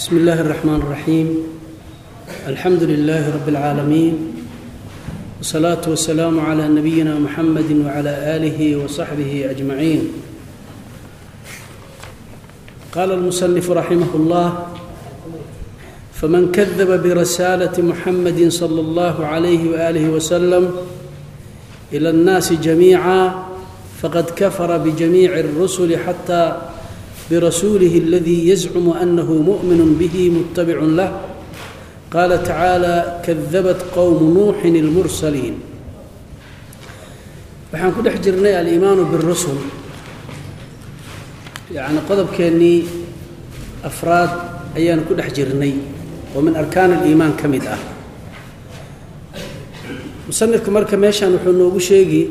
بسم الله الرحمن الرحيم الحمد لله رب العالمين والصلاة والسلام على نبينا محمد وعلى آله وصحبه أجمعين قال المصنف رحمه الله فمن كذب برسالة محمد صلى الله عليه وآله وسلم إلى الناس جميعا فقد كفر بجميع الرسل حتى برسوله الذي يزعم أنه مؤمن به متبع له قال تعالى كذبت قوم نوح المرسلين waxaan ku dhex jirnay aliimaanu biاrusul yacni qodobkeennii afraad ayaan ku dhex jirnay oo min arkaan aliimaan ka mid ah musanifku marka meeshaan wuxuu noogu sheegi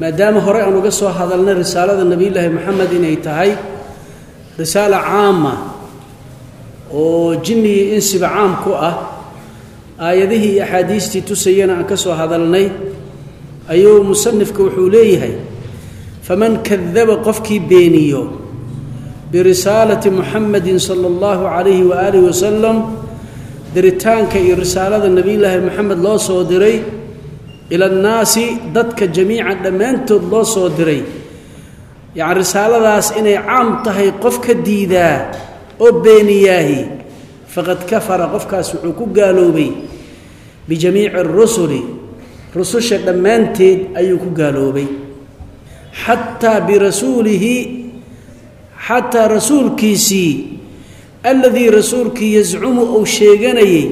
maadaama hore aan uga soo hadalnay risaalada nebiyullaahi moxamed inay tahay risaalo caama oo jinni iyo insiba caam ku ah aayadihii iyo axaadiistii tusayana aan ka soo hadalnay ayuu musanifka wuxuu leeyahay faman kadaba qofkii beeniyo birisaalati muxamedin sala allahu calayhi waaalih wasalam diritaanka iyo risaalada nebiyullaahi moxamed loo soo diray ila annaasi dadka jamiican dhammaantood loo soo diray. Yacni risaaladaas inay caam tahay qof ka diidaa oo beeniyaahi faqad kafara qofkaas wuxuu ku gaaloobay bijamiici arusuli rususha dhammaanteed ayuu ku gaaloobay. Xataa birasuulihi xataa rasuulkiisii alladii rasuulkii yascumu uu sheeganayay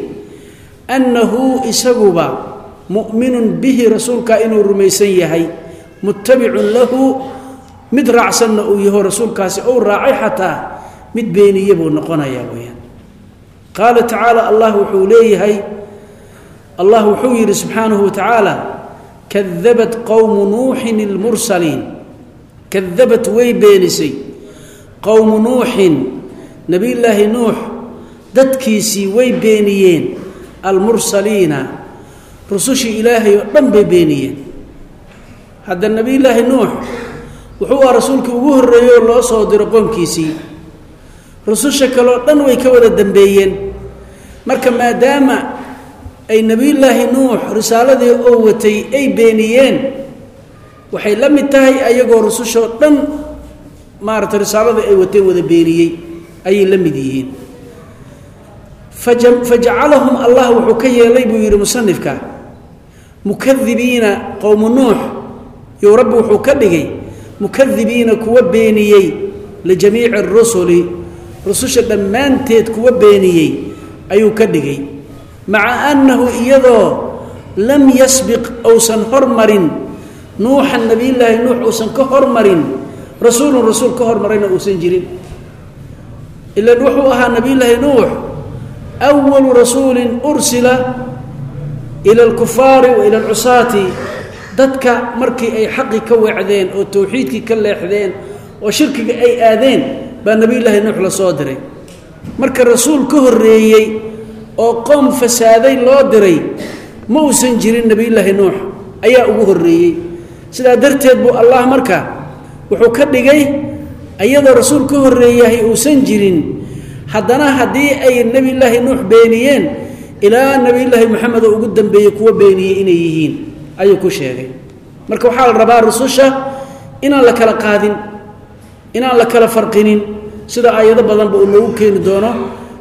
annahu isaguba mu'minun bihi rasuulkaa inuu rumaysan yahay muttabicun lahu mid raacsanna uu yaho rasuulkaasi ou raacay xataa mid beeniye buu noqonayaa weyaan qaala tacaala allah wuxuu leeyahay allah wuxuu yidhi subxaanahu wa tacaala kadabat qowmu nuuxin ilmursaliin. Kadabat way beenisay. Qowmu nuuxin nebiyullaahi nuux dadkiisii way beeniyeen almursaliina rusushii ilaahay oo dhan bay beeniyeen. Hadda nebiyullaahi nuux wuxuu ah rasuulkii ugu horreeyey oo loo soo diro qoomkiisii. Rususha kaleoo dhan way ka wada dambeeyeen. Marka maadaama ay nebiyullaahi nuux risaaladii oo watay ay beeniyeen waxay la mid tahay ayagoo rusushoo dhan maaragtay risaaladii ay wateen wada beeniyey ayay la mid yihiin. Fajacalahum allah wuxuu ka yeelay buu yidhi musanifka mukadibiina qowmu nuux you rabbi wuxuu ka dhigay mukadibiina kuwa beeniyey lijamiici arusuli rususha dhammaanteed kuwa beeniyey ayuu ka dhigay. Maca annahu iyadoo lam yasbiq uusan hormarin nuuxan nebiyullaahi nuux uusan ka hormarin rasuulun rasuul ka hormarayna uusan jirin. Ilan wuxuu ahaa nebiyullaahi nuux awalu rasuulin ursila ila alkufaari wa ila alcusaati dadka markii ay xaqi ka weecdeen oo towxiidkii ka leexdeen oo shirkiga ay aadeen baa nebiyullaahi nuux la soo diray. Marka rasuul ka horreeyey oo qoom fasaaday loo diray ma uusan jirin nebiyullaahi nuux ayaa ugu horreeyey. Sidaa darteed buu allah marka wuxuu ka dhigay iyadoo rasuul ka horreeyahay uusan jirin. Haddana haddii ay nebiyullaahi nuux beeniyeen ilaa nebiyullaahi moxamed oo ugu dambeeyey kuwa beeniyey inay yihiin ayuu ku sheegay. Marka waxaa la rabaa rususha inaan la kala qaadin inaan la kala farqinin sida aayado badanba uu noogu keeni doono.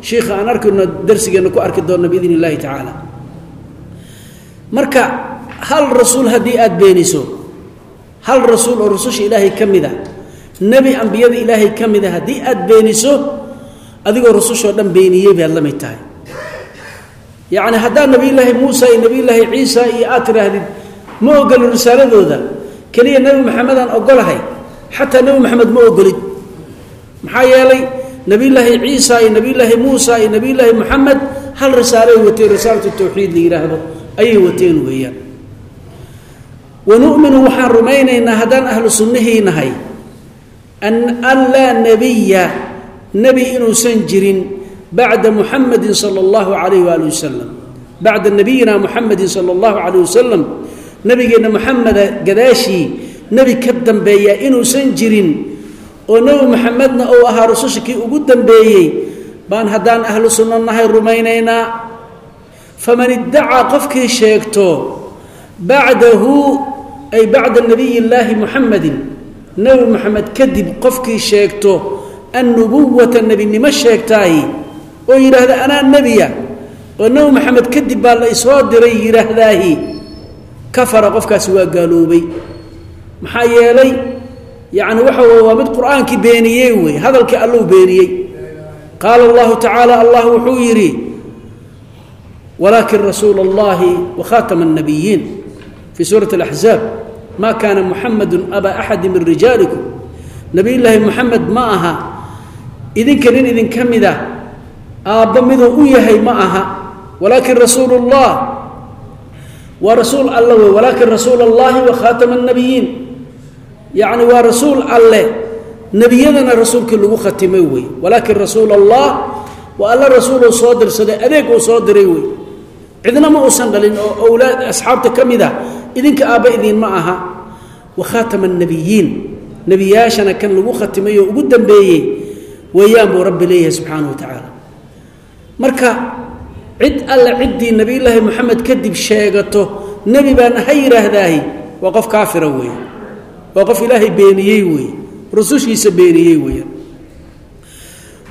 Shiikha aan arkayno darsigeenna ku arki doonno biidn illahi tacaala. Marka hal rasuul haddii aada beeniso hal rasuul oo rususha ilaahay ka mid a nebi ambiyada ilaahay ka mid a haddii aada beeniso adigoo rusushoo dhan beeniyey baad la mid tahay yacni haddaad nebiyullaahi muusa iyo nebiyullaahi ciisa iyo aad tidhaahdid ma ogolin risaaladooda. Keliya nebi maxamedaan ogolahay xataa nebi maxamed ma ogolid maxaa yeelay nebiyullaahi ciisa iyo nebiyullaahi muusa iyo nebiyullaahi moxamed hal risaalay wateen risaalatu tawxiid la yidhaahdo ayay wateen weeyaan. Wa nu'minu waxaan rumaynaynaa haddaan ahlu sunnihii nahay an laa nebiya nebi inuusan jirin bacda muxamedin sala allahu calayh waali wasalam bacda nabiyina muxamedin sala allahu calayh wasalam nebigeenna moxameda gadaashii nebi ka dambeeya inuusan jirin oo nebi maxamedna uu ahaa rususha kii ugu dambeeyey. Baan haddaan ahlu sunno nahay rumaynaynaa faman iddacaa qofkii sheegto bacdahu ay bacda nabiy illaahi muxamedin nebi moxamed kadib qofkii sheegto annubuwata nebinimo sheegtaahi oo yidhaahda anaa nebiya. Oo nebi maxamed kadib baa la isoo diray yidhaahdaahi kafara qofkaasi waa gaaloobay. Maxaa yeelay yacni waxa weye waa mid qur'aankii beeniyey wey hadalkii allou beeniyey. Qaala allahu tacaala allah wuxuu yidhi walaakin rasuula allahi wakhaatama اnabiyiin fii suurati اlaxzaab ma kaana muxamadu aba axadi min rijaalikum nebiy llaahi muxamed ma aha idinka nin idinka mid ah aabba miduu u yahay ma aha walaakin rasuulu اllah waa rasuul alle wey walaakin rasuula اllahi wakhatama الnabiyiin yacni waa rasuul alle nebiyadana rasuulkii lagu khatimay wey walaakin rasuula allah waa alla rasuuluu soo dirsaday adeeg uu soo diray wey cidna ma uusan dhalin oo owlaad asxaabta ka mid a idinka aabba idinma aha wa khaatama annabiyiin nebiyaashana kan lagu khatimay oo ugu dambeeyey weeyaan buu rabbi leeyahay subxaanahu wa tacaala marka cid alle ciddii nebiyullaahi moxamed kadib sheegato nebi baana ha yidhaahdaahi waa qof kaafira weeye. Waa qof ilaahay beeniyey weeye. Rusushiisa beeniyey weeye.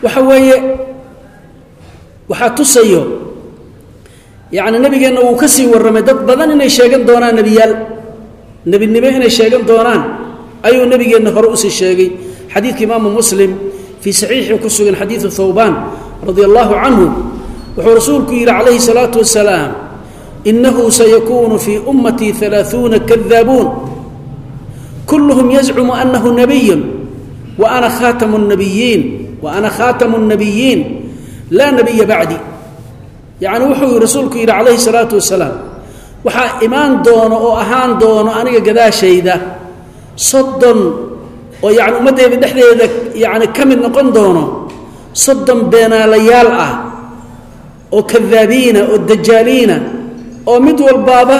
Waxa weeye waxaa tusayo yacni nabigeenna wuu ka sii warramay. Dad badan inay sheegan doonaan nebiyaal nebinimo inay sheegan doonaan ayuu nebigeenna hore u sii sheegay. Xadiidka imaamu muslim fii saxiixii ku sugan xadiidu thawbaan radi allahu canhu wuxuu rasuulku yidhi calayhi salaau wasalaam inahu sayakuunu fii ummatii alaaثuuna kadaabuun. Kulluhum yazcumu anahu nabiyu wa ana khaatamu nabiyiin wa ana khaatamu اnabiyiin laa nabiya bacdi. Yacni wuxuu yii rasuulku yidhi calayhi salaatu wasalaam waxaa imaan doono oo ahaan doono aniga gadaashayda soddon oo yani ummaddeeda dhexdeeda yani ka mid noqon doono soddon beenaalayaal ah oo kadaabiina oo dajaaliina oo mid walbaaba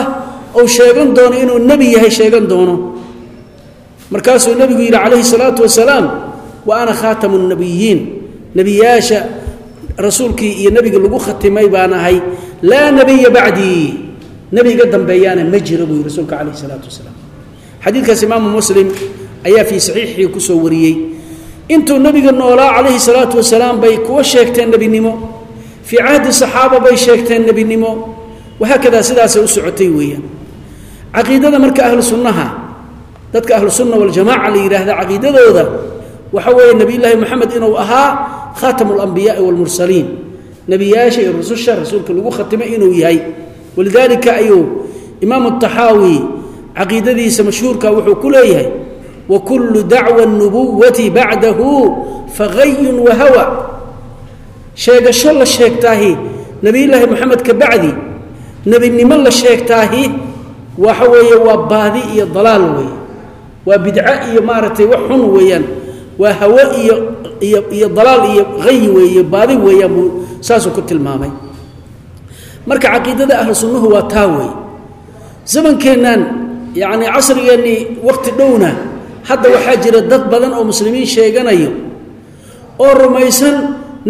uu sheegan doono inuu nebi yahay sheegan doono. Markaasuu nebigu yidhi calayhi salaatu wasalaam wa ana khaatamu nabiyiin nebiyaasha rasuulkii iyo nebiga lagu khatimay baan ahay laa nebiya bacdii. Nebi iga dambeeyaana ma jiro buu yidhi rasuulka calayhi salaatu wasalaam. Xadiidkaas imaamu muslim ayaa fii saxiixii ku soo wariyey intuu nebiga noolaa calayhi salaatu wasalaam bay kuwa sheegteen nebinimo. Fii cahdi saxaaba bay sheegteen nebinimo. Wahaakadaa sidaasay u socotay weeyaan. Caqiidada marka ahlu dadka ahlu sunna la yidhaahda caqiidadooda waxa weeye nebiyullaahi moxamed inuu ahaa khaatamu alambiyaai waalmursaliin nebiyaasha iyo rususha rasuulka lagu khatimay inuu yahay. Walidaalika ayuu imaamu taxaawi caqiidadiisa mashhuurka wuxuu ku leeyahay kullu dacwa nubuwati bacdahu fagayun wahawa sheegasho la sheegtaahi nebiyullaahi moxamed ka bacdi nebinimo la sheegtaahi waxa weeye waa baadi iyo dalaal weeye. Waa bidco iyo maaragtay wax xun weeyaan. Waa hawo iyo iyo iyo dalaal iyo hayi weeye baadi weeyaan buu saasuu ku tilmaamay. Marka caqiidada ahlu sunnuhu waa taa weeye. Zamankeennan yacni casrigeennii waqti dhowna hadda waxaa jira dad badan oo muslimiin sheeganayo oo rumaysan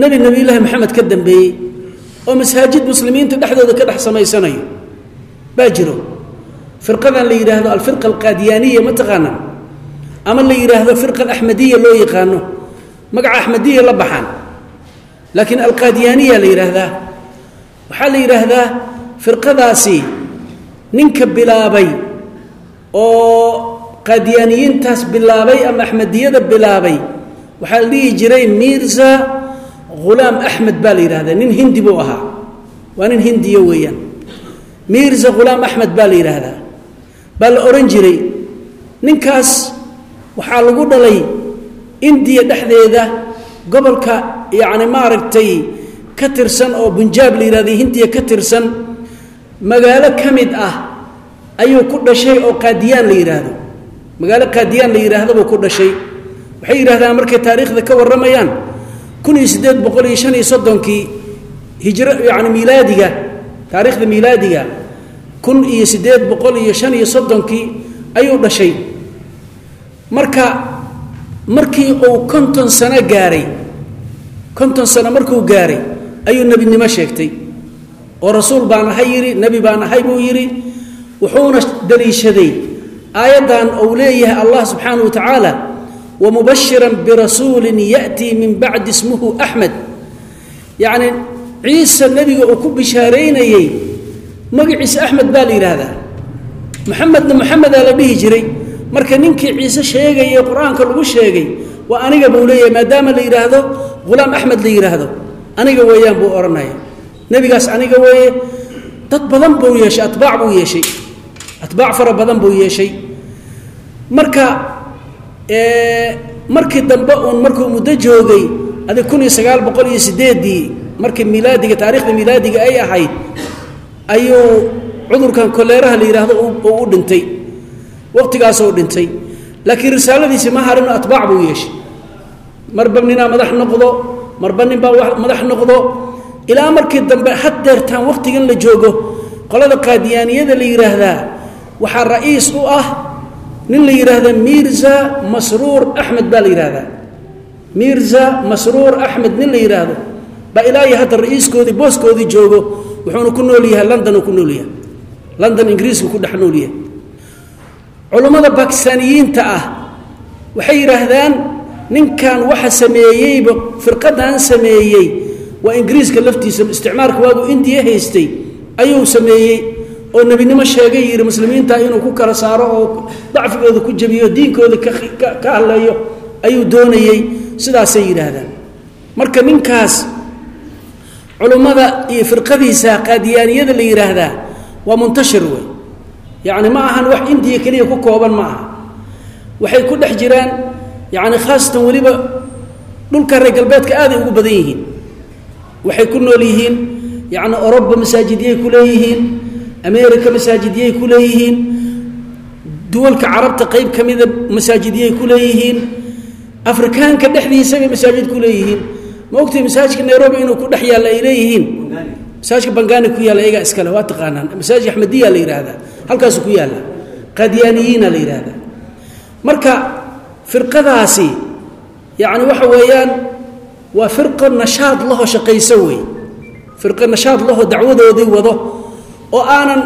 nebi nebiyullaahi maxamed ka dambeeyey oo masaajid muslimiinta dhexdooda ka dhex samaysanayo. Baa jiro. Firqadan la yidhaahdo alfirqa alqaadiyaaniya ma taqaana ama la yidhaahdo firqa axmediya loo yaqaano? Magaca axmediya la baxaan. Laakiin alqaadiyaaniya la yidhaahdaa waxaa la yidhaahdaa firqadaasi ninka bilaabay oo qaadiyaaniyiintaas bilaabay ama axmediyada bilaabay waxaa la dhihi jiray mirza hulaam axmed baa la yidhahdaa nin hindi buu ahaa. Waa nin hindiya weeyaan. Mirza hulaam axmed baa la yidhaahdaa baa la odhan jiray ninkaas waxaa lagu dhalay indiya dhexdeeda gobolka yacni maaragtay ka tirsan oo bunjaab la yidhahda hindiya ka tirsan magaalo ka mid ah ayuu ku dhashay oo qaadiyaan la yidhaahdo magaalo qaadiyaan la yidhaahdo buu ku dhashay. Waxay yidhahdaan markay taariikhda ka warramayaan kun iyo siddeed boqol iyo shan iyo soddonkii hijro yacni miilaadiga taariikhda miilaadiga kun iyo siddeed boqol iyo shan iyo soddonkii ayuu dhashay. Marka markii uu konton sano gaaray konton sano markuu gaaray ayuu nebinimo sheegtay. Oo rasuul baan ahay yidhi nebi baan ahay buu yidhi wuxuuna daliishaday aayaddan uu leeyahay allah subxaana wa tacaala wamubashiran birasuulin ya'tii min bacdi ismuhu axmed yacni ciise nebiga uu ku bishaaraynayey magaciisa axmed baa la yidhaahdaa. Maxamedna maxamedaa la dhihi jiray. Marka ninkii ciise sheegaya qur'aanka lagu sheegay waa aniga buu leeyahay maadaama la yidhaahdo hulaam axmed la yidhaahdo. Aniga weeyaan buu odhanaya nebigaas aniga weeye dad badan buu yeeshay atbaac buu yeeshay. Atbaac fara badan buu yeeshay marka markii dambe uun markuu muddo joogay adig kun iyo sagaal boqol iyo sideeddii markii milaadiga taarikhda milaadiga ay ahayd ayuu cudurkan koleeraha la yidhaahdo uu u dhintay. Waqtigaasuu dhintay. Laakiin risaaladiisi ma harino atbaac buu yeeshay. Marba ninaa madax noqdo marba ninbaa madax noqdo. Ilaa markii dambe had deertaan waqtigan la joogo qolada qaadiyaaniyada la yidhaahdaa waxaa ra'iis u ah nin la yidhaahda mirza masruur axmed baa la yidhaahdaa mirza masruur axmed nin la yidhaahdo baa ilaa iyo hadda ra'iiskoodii booskoodii joogo wuxuuna ku nool yahay london ku nool yahay. London ingiriiska ku dhex nool yahay. Culummada bakistaaniyiinta ah waxay yidhaahdaan ninkan waxa sameeyeyba firqadan sameeyey waa ingiriiska laftiisa isticmaalka waagu indiya haystay ayuu sameeyey oo nebinimo sheegay yidhi muslimiinta inuu ku kala saaro oo dacfigooda ku jabiyo diinkooda ka hadleeyo ayuu doonayey sidaasay yidhaahdaan. Marka ninkaas culummada iyo firqadiisa qaadiyaaniyada la yidhaahdaa waa muntashir wey. Yacni ma ahan wax indiya keliya ku kooban ma aha. Waxay ku dhex jiraan yacni khaasatan weliba dhulka reer galbeedka aaday ugu badan yihiin. Waxay ku nool yihiin yacni oroba masaajidyay ku leeyihiin america masaajidyay ku leeyihiin. Duwalka carabta qeyb ka mida masaajidyay ku leeyihiin. Afrikaanka dhexdiisabay masaajid ku leeyihiin. Ma ogtay masaajidka nairobi inuu ku dhex yaalla ay leeyihiin? Masaajidka bangani ku yaalla iyagaa iskale waa taqaanaan. Masaajid axmediya la yidhaahdaa halkaasu ku yaalla. Qaadiyaaniyiina la yidhaahdaa marka firqadaasi yacni waxa weeyaan waa firqa nashaad laho shaqayso wey. Firqa nashaad laho dacwadoodii wado oo aanan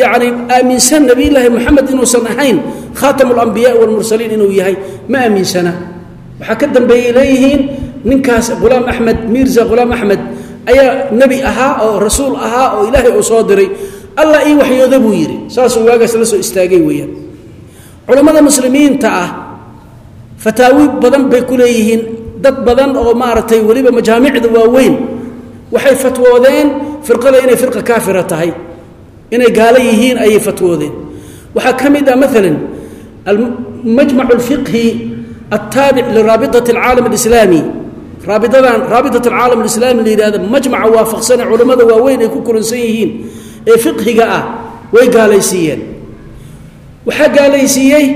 yacni aaminsan nebiyullaahi moxamed inuusan ahayn khaatamu alambiyaai walmursaliin inuu yahay ma aaminsana. Waxaa ka dambeeyey leeyihiin ninkaas hulaam axmed mirza hulaam axmed ayaa nebi ahaa oo rasuul ahaa oo ilaahay uu soo diray. Allah ii waxyooda buu yidhi saasuu waagaas la soo istaagay weeyaan. Culammada muslimiinta ah fataawi badan bay ku leeyihiin dad badan oo maaragtay weliba majaamicda waaweyn waxay fatwoodeen firqada inay firqa kaafira tahay inay gaalo yihiin ayay fatwoodeen. Waxaa ka mid ah maalan almajmac alfiqhi altaabic liraabitat alcaalam alislaami. Raabidadan raabitat alcaalam alislaami la yidhahda majmaca waafaqsane culammada waaweyn ay ku kulansan yihiin ee fiqhiga ah way gaalaysiiyeen. Waxaa gaalaysiiyey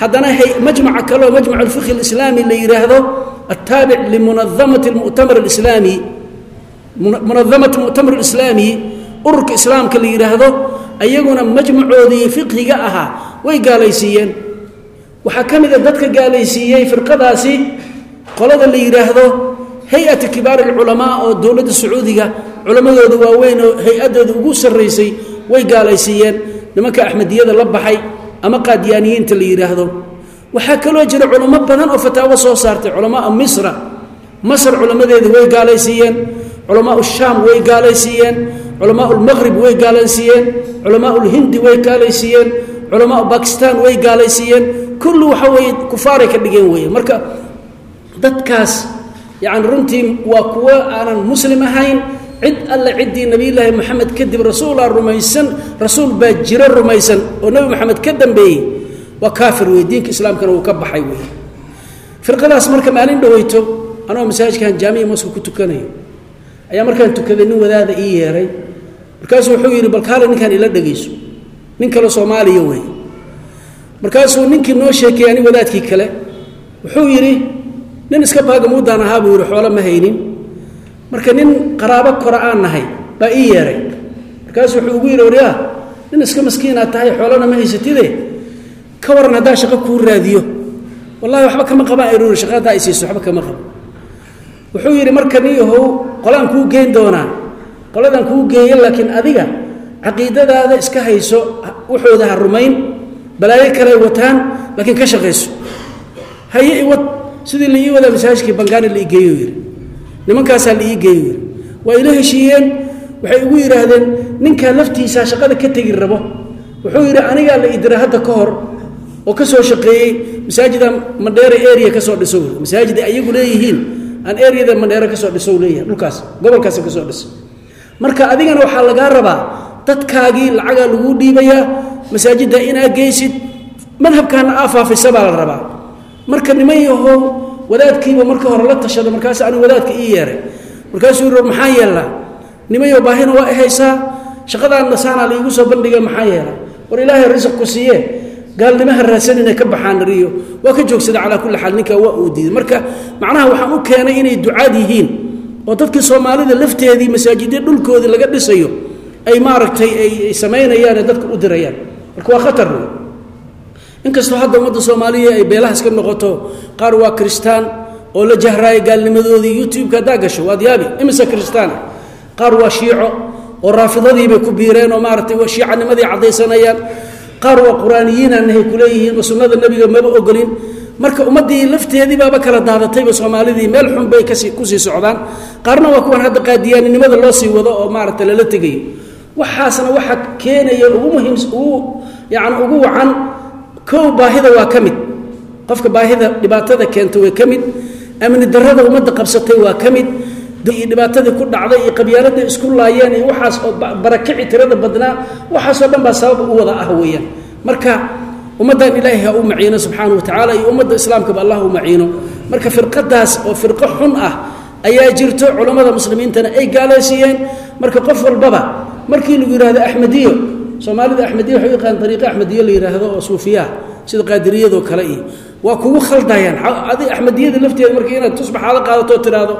haddana majmaca kaleo majmac alfiqhi alislaami la yidhaahdo altaabic limunadamati almu'tamar alislaami. Munadamati mu'tamar alislaami ururka islaamka la yidhaahdo ayaguna majmacoodii fiqhiga ahaa way gaalaysiiyeen. Waxaa ka mid a dadka gaalaysiiyey firqadaasi qolada la yidhaahdo hay'ati kibaar alculamaa oo dowladda sacuudiga culammadooda waaweyn oo hay'addooda ugu sarraysay way gaalaysiiyeen. Nimanka axmediyada la baxay ama qaadiyaaniyiinta la yidhaahdo waxaa kaloo jira culamo badan oo fataawo soo saartay culamaa misra. Masr culammadeeda way gaalaysiiyeen. Culamaa shaam way gaalaysiiyeen culamaa lmaqrib way gaalaysiiyeen culamaa lhindi way gaalaysiiyeen culamaa bakistan way gaalaysiiyeen. Kullu waxa weye kufaaray ka dhigeen weeye. Marka dadkaas yacni runtii waa kuwo aanan muslim ahayn cid alle ciddii nebiyullaahi moxamed kadib rasuulaa rumaysan rasuul baa jiro rumaysan oo nebi moxamed ka dambeeyey waa kaafir wey diinka islaamkana wuu ka baxay wey firqadaas marka maalin dhaweyto anoo masaajidkan jaamiya moska ku tukanayo ayaa markaan tukaday nin wadaada ii yeeray. Markaasuu wuxuu yidhi bal kaale ninkaan ila dhegayso. Nin kale soomaaliya wey markaasuu ninkii noo sheekayey ani wadaadkii kale. Wuxuu yidhi nin iska baagamuudaan ahaa buu yidhi xoolo ma haynin. Marka nin qaraabo kora aan nahay baa ii yeeray. Markaasuu wuxuu ugu yidhi waryaa nin iska maskiinaad tahay xoolona ma haysatide. Ka waran haddaan shaqo kuu raadiyo. Wallahi waxba kama qabaan aruuri shaqadaa ay siiso waxba kama qabo. Wuxuu yidhi marka niyahow qolaan kuu geyn doonaa. Qoladaan kuu geeya laakiin adiga caqiidadaada iska hayso waxooda ha rumayn balaayo kale wataan laakiin ka shaqayso. Haye iwad sidii la ii wadaa masaajidkii bangaani la ii geeyo yidhi nimankaasaa la ii geeyo yidhi waa ila heshiiyeen waxay igu yidhaahdeen ninkaa laftiisaa shaqada ka tegi rabo. Wuxuu yidhi anigaa la idira hadda ka hor oo ka soo shaqeeyey masaajida mandheere area ka soo dhiso. Masaajid ayagu leeyihiin aan areada mandheere ka soo dhiso leeyahay dhulkaas gobolkaas ka soo dhiso. Marka adigana waxaa lagaa rabaa dadkaagii lacagaa laguu dhiibayaa masaajidda inaa geysid madhabkaana aa baa la rabaa. Marka niman wadaadkiiba marka hore la tashada markaas anigu wadaadka ii yeeray markaasuu yidhi maxaa yeelaa nimanyo baahina waa ihaysaa shaqadaanna saanaa laiigu soo bandhiga maxaa yeela? War ilaahay risiq ku siiye gaalnimaha raadsan inay ka baxaan riyo. Waa ka joogsada calaa kulli xaal ninkaa waa uu diiday. Marka macnaha waxaan u keenay inay ducaad yihiin oo dadkii soomaalida lafteedii masaajidya dhulkoodii laga dhisayo ay maaragtay ay samaynayaan ee dadka u dirayaan. Marka waa khatar. Wey inkastoo hadda ummadda soomaaliya ay beelahaas ka noqoto qaar waa kristaan oo la jahraaya gaalnimadoodii youtube-ka haddaa gasho waad yaabi imise kristaan? Ah qaar waa shiico oo raafidadiibay ku biireen oo maaratay shiicanimadii caddaysanayaan qaar waa qur'aaniyiinaanahay kuleeyihiin oo sunnada nebiga maba ogolin. Marka ummaddii lafteedii baaba kala daadatayba soomaalidii meel xun bay kasi ku sii socdaan. Qaarna waa kuwan hadda qaadiyaaninimada loo sii wado oo maarata lala tegayo waxaasna waxa keenaya ugu muhiim ugu yani ugu wacan kow baahida waa ka mid. Qofka baahida dhibaatada keenta way ka mid. Amni darada ummadda qabsatay waa ka mid iyo dhibaatadii ku dhacday iyo qabyaaladii isku laayeen iyo waxaas oo barakici tirada badnaa waxaasoo dhan baa sabab u wada ah weeyaan. Marka ummaddan ilaahay ha u maciino subxaana wa tacaala iyo ummadda islaamkaba allah u maciino. Marka firqadaas oo firqo xun ah ayaa jirto culammada muslimiintana ay gaalaysiiyeen marka qof walbaba markii lagu yidhahdo axmediyo soomaalida axmediya waxay u yaqaan ariiqo axmediyo la yidhaahdo oo suufiyaha sida qaadiriyadoo kale iyo waa kugu khaldayaan. Adi axmediyada lafteeda marka inaad tusbaxaada qaadato tiraahdo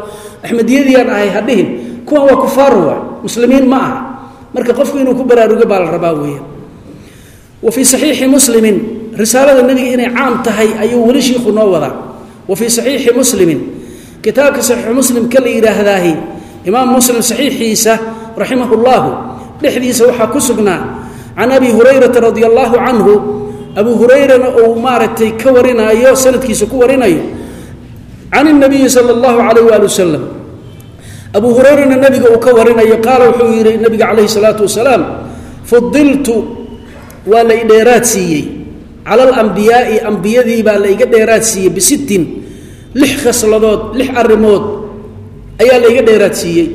axmediyadiiyaan ahay hadhihin kuwan waa kufaar waa. Muslimiin ma aha. Marka qofku inuu ku baraarugo baa la rabaa weeyaan. Wa fii saxiixi muslimin risaalada nebiga inay caam tahay ayuu weli shiikhu noo wadaa. Wa fii saxiixi muslimin kitaabka saxiixu muslimka la yidhaahdaahi imaam muslim saxiixiisa raximah اllahu dhexdiisa waxaa ku sugnaa can abi hurayrata radi allahu canhu abu hurayrana uu maaragtay ka warinaayo sanadkiisa ku warinayo can الnabiyi salى اllahu alayh wali wasalam abu hurayrana nabiga uu ka warinayo qaala wuxuu yihi nabiga calayhi الsalaatu wasalaam fudiltu waa la idheeraad siiyey cala alambiyaai ambiyadii baa la iga dheeraad siiyey bisittin lix khasladood lix arrimood ayaa la iga dheeraad siiyey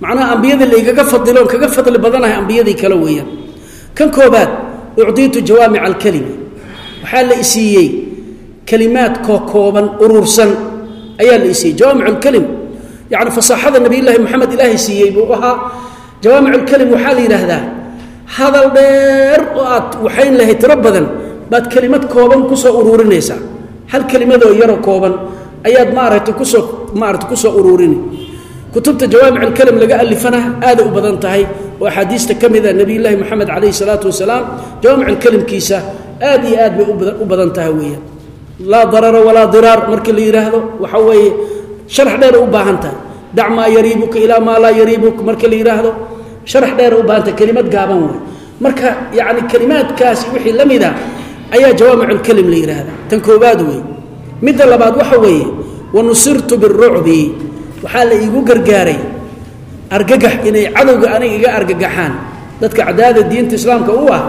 macnaha ambiyadii la igaga fadiloon kaga fadli badanahay ambiyadii kale weeyaan kan koobaad ucdiitu jawaamica alkalimi. Waxaa la isiiyey kelimaad kookooban urursan ayaa la isiiyey. Jawaamic lkelim yani fasaaxada nabiyllaahi moxamed ilaahay siiyey buu ahaa. Jawaamic lkelim waxaa la yidhaahdaa hadal dheer oo aad waxayn lahayd tiro badan baad kelimad kooban ku soo uruurinaysaa hal kelimadoo yaroo kooban ayaad maaragtay ku soo maarata ku soo uruurini kutubta jawaamic alkelim laga alifana aaday u badan tahay oo axaadiista ka mida nebiyullaahi moxamed calayhi salaatu wasalaam jawaamic alkelimkiisa aad iyo aad bay u badan tahay weeyaan laa darara walaa diraar markii la yidhaahdo waxa weeye sharax dheer u baahan tahay. Dac maa yariibuka ilaa maa laa yariibuk markii la yidhaahdo sharax dheer u baahanta kelimad gaaban wey marka yacni kelimaadkaasi wixii la mida ayaa jawaamic lkelim la yidhaahda tan koobaad wey midda labaad waxa weeye wanusirtu birucbi waxaa la iigu gargaaray argagax inay cadowga aniga iga argagaxaan. Dadka cadaada diinta islaamka u ah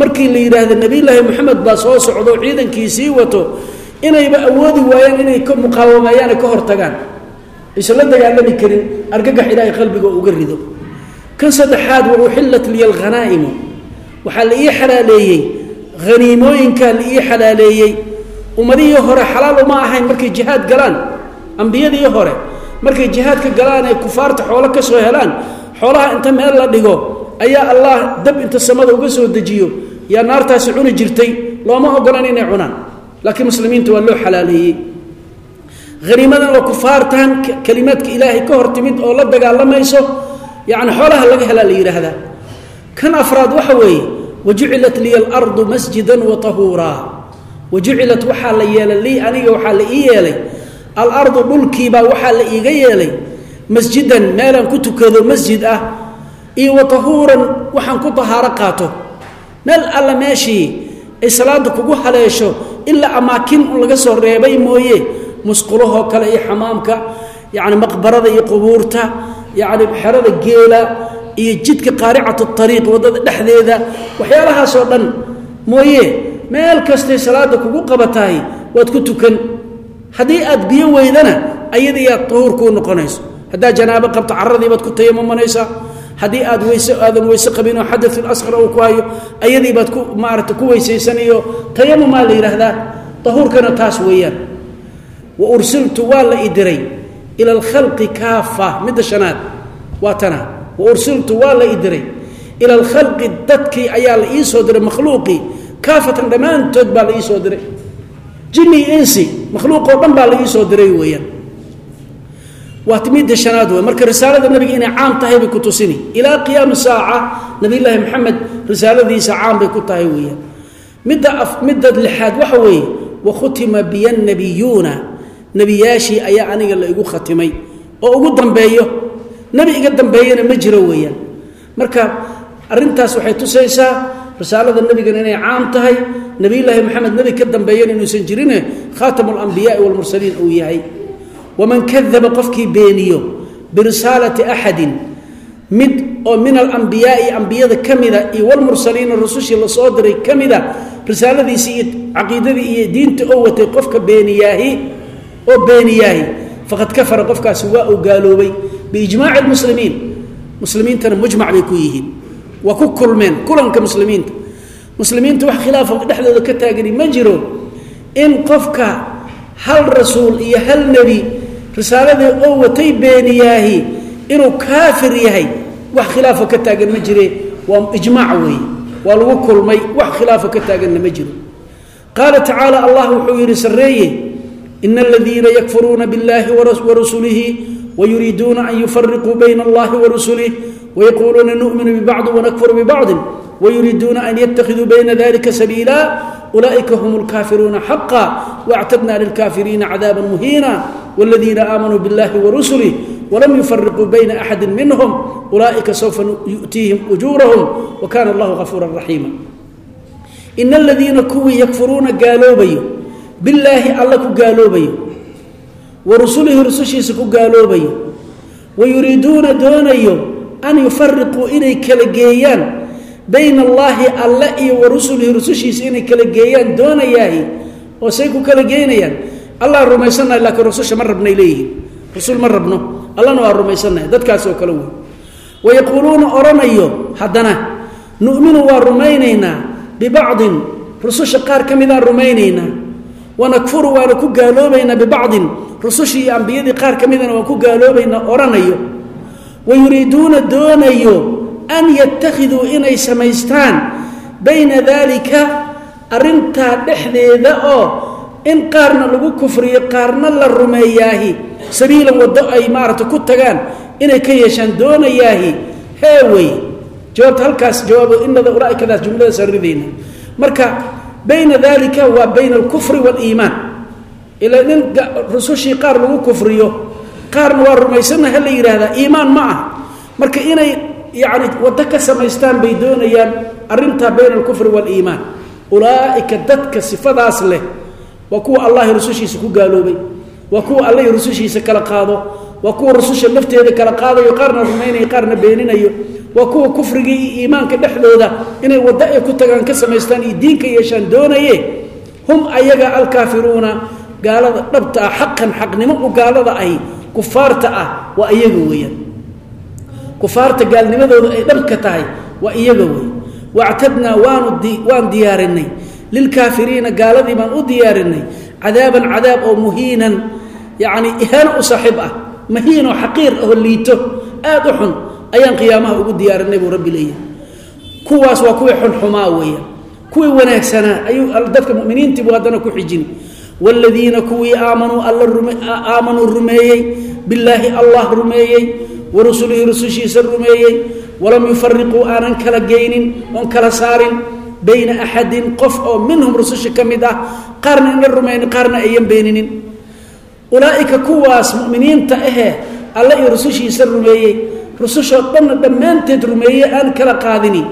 markii la yidhaahda nebiyulaahi moxamed baa soo socdo ciidankiisii wato inayba awoodi waayaan inay ka muqaawamayaane ka hortagaan. Aysan la dagaalami karin argagax ilaahay qalbiga uga rido. Kan saddexaad wa uxillat liya alhanaa'imu waxaa la ii xalaaleeyey haniimooyinkaa la ii xalaaleeyey. Ummadihii hore xalaal uma ahayn markay jihaad galaan ambiyadii hore markay jihaadka galaan ay kufaarta xoolo ka soo helaan xoolaha inta meel la dhigo ayaa allah dab inta samada uga soo dejiyo yaa naartaasi cuni jirtay looma ogolan inay cunaan. Laakiin muslimiinta waa loo xalaaleeyey. Haniimadan oo kufaartan kelimaadka ilaahay ka hor timid oo la dagaalamayso yacni xoolaha laga helaa la yidhaahdaa. Kan afraad waxa weeye wajucilat liya alardu masjidan wa tahuuraa. Wa jucilat waxaa la yeelay lii aniga waxaa la ii yeelay alardu dhulkiibaa waxaa la iiga yeelay masjidan meelaan ku tukado masjid ah iyo wa tahuuran waxaan ku tahaaro qaato. Meel alla meeshii ay salaada kugu haleesho ilaa amaakin laga soo reebay mooye musqulahoo kale iyo xamaamka yacni maqbarada iyo qubuurta yacni xerada geela iyo jidka qaaricatu ariiq waddada dhexdeeda waxyaalahaasoo dhan mooye. Meel kastay salaada kugu qabatahay waad ku tukan haddii aad biyo weydana ayadiiaad tahuur kuu noqonayso. Haddaad janaabo qabto caradiibaad ku tayamumanaysaa haddii aad weyse aadan weyse qabin oo xadaul asqar uu ku hayo ayadiibaad ku maarata ku weysaysan iyo tayamumaa la yidhaahdaa. Tahuurkana taas weeyaan. Wa ursiltu waa la idiray. Ila alkhalqi kaafa midda shanaad waa tana. Wa ursiltu waa la idiray. Ila alkhalqi dadkii ayaa la ii soo diray makhluuqii. Kaafatan dhammaantood baa la ii soo diray jinni insi makhluuqoo dhan baa la ii soo diray weeyaan. Waa midda shanaad wey marka risaalada nabiga inay caam tahay bay ku tusini. Ilaa qiyaami saaca nabiyllaahi maxamed risaaladiisa caam bay ku tahay weeyaan. Midda midda lixaad waxa weeye wa biya nabiyuuna. Nebiyaashii ayaa aniga la igu khatimay. Oo ugu dambeeyo nebi iga dambeeyana ma jiro weeyaan. Marka arintaas waxay tusaysaa risaalada nebigana inay caam tahay nebiyulaahi maxamed nebi ka dambeeyana inuusan jirine khaatamu alambiyaai walmursaliin uu yahay. Waman kadaba qofkii beeniyo birisaalati axadin mid oo min alambiyaai ambiyada ka mida iyo walmursaliina rusushii la soo diray ka mida risaaladiisii iyo caqiidadii iyo diinta oo watay qofka beeniyaahi oo beeniyaahi faqad kafara qofkaasi waa uu gaaloobay biijmaaci lmuslimiin muslimiintana mujmac bay ku yihiin. Waa ku kulmeen kulanka muslimiinta muslimiinta wax khilaafa dhexdooda ka taagani ma jiro in qofka hal rasuul iyo hal nebi risaaladii oo watay beeniyaahi inuu kaafir yahay wax khilaafa ka taagan ma jire. Waa ijmaac weeye. Waa lagu kulmay wax khilaafa ka taaganna ma jiro. Qaala tacaala allah wuxuu yidhi sarreeye ina aladiina yakfuruuna biاllahi warusulihi wayuriiduuna an yufariquu bayna allahi warusulih wayaquuluuna numinu bibacdi wanakfuru bibacdi wayuriiduuna an yatakiduu bayna dalika sabiila ulaaئika hm اlkaafiruuna xaqa واctadna lilkaafiriina cadaaba muhiina wاladiina aamanuu biاllahi warusulih wlam yufariquu bayna axadi minhm ulaaئika sawfa yu'tiihim ujuurahum wakana allahu gafuura raxiima ina aladiina kuwii yakfuruuna gaaloobayo billaahi alla ku gaaloobayo wa rusulihi rusushiisa ku gaaloobayo wa yuriiduuna doonayo an yufariquu inay kala geeyaan bayna allaahi alle iyo wa rusulihi rusushiisa inay kala geeyaan doonayaahi oo say ku kala geynayaan allah rumaysannahay laakiin rususha ma rabnay leeyihiin. Rusul ma rabno. Allana waa rumaysannahay dadkaas kale wey. Wayaquuluuna odhanayo haddana nu'minu waa rumaynaynaa bibacdin. Rususha qaar ka midaan rumaynaynaa. Wanakfuru waana ku gaaloobaynaa bibacdin. Rusushii iyo ambiyadii qaar ka midana waan ku gaaloobaynaa odhanayo wa yuriiduuna doonayo an yattakhiduu inay samaystaan bayna daalika arrintaa dhexdeeda oo in qaarna lagu kufriyo qaarna la rumeeyaahi sabiilan waddo ay maarata ku tagaan inay ka yeeshaan doonayaahi heewey jawaabta halkaas jawaabo inada ulaaikadaas jumlada saridayna marka bayna dalika waa bayna alkufri waaliimaan ila nin rusushii qaar lagu kufriyo qaarna waa rumaysana ha la yidhaahdaa iimaan ma aha marka inay yacni waddo ka samaystaan bay doonayaan arrintaa bayna alkufri waaliimaan ulaa'ika dadka sifadaas leh waa kuwa allahi rusushiisa ku gaaloobay waa kuwa allahi rusushiisa kala qaado waa kuwa rususha lafteeda kala qaadayo qaarna rumaynayo qaarna beeninayo waa kuwa kufrigii iyo iimaanka dhexdooda inay waddo ay ku tagaan ka samaystaan iyo diinka yeeshaan doonaye hum ayaga alkaafiruuna gaalada dhabta ah xaqan xaqnimo u gaalada ahi kufaarta ah waa iyaga weeyaan kufaarta gaalnimadooda ay dhabka tahay waa iyaga wey wactadnaa waan diyaarinay. Lilkaafiriina gaaladii baan u diyaarinay. Cadaaban cadaab oo muhiinan yacni ihaano u saaxiib ah. Mahiinoo xaqiir ahoo liito. Aad u xun ayaan qiyaamaha ugu diyaarinay buu rabbi leeyahay. Kuwaas waa kuwii xunxumaa weeyaan kuwii wanaagsanaa ayuu dadka muminiintii buu haddana ku xijini waaladiina kuwii aamanuu alla aamanuu rumeeyey. Billaahi allah rumeeyey wa rusulihi rusushiisa rumeeyey walam yufariquu aanan kala geynin oon kala saarin bayna axadin qof oo minhum rususha ka mid ah qaarna ina rumaynin qaarna ayan beeninin ulaa'ika kuwaas mu'miniinta ahee alle iyo rusushiisa rumeeyey rusushoo dhanna dhammaanteed rumeeye aan kala qaadini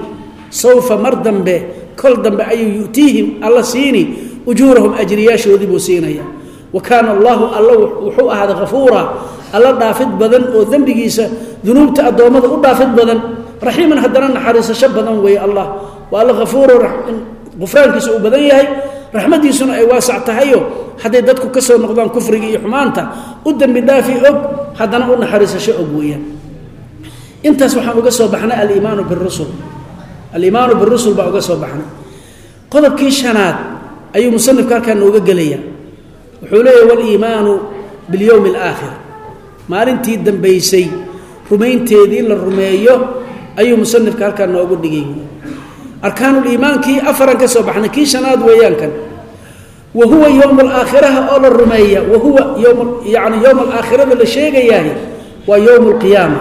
sawfa mar dambe kol dambe ayuu yu'tiihim alla siini ujuurahum ajriyaashoodii buu siinaya wa kaana allahu alla wuxuu ahaaday hafuura alla dhaafid badan oo dembigiisa dunuubta addoommada u dhaafid badan raxiiman haddana naxariisasho badan weeye allah. Waa alla hafuuro qufraankiisa uu badan yahay raxmadiisuna ay waasac tahayo hadday dadku ka soo noqdaan kufriga iyo xumaanta u dembi dhaafi og haddana u naxariisasho og weeyaan. Intaas waxaan uga soo baxnay aliimaanu birusul aliimaanu birusul baa uga soo baxnay. Qodobkii shanaad ayuu musanifka halkaa nooga gelaya wuxuu leeyahy waliimaanu bilyowmi alaakhir maalintii dambaysay rumaynteedii la rumeeyo ayuu musanifka halkaa noogu dhigay. Arkaanuliimaankii afaran ka soo baxnay kii shanaad weeyaan kan wa huwa yowm alaakhiraha oo la rumeeya wa huwa yom yani yowm alaakhirada la sheegayahay waa yowm alqiyaama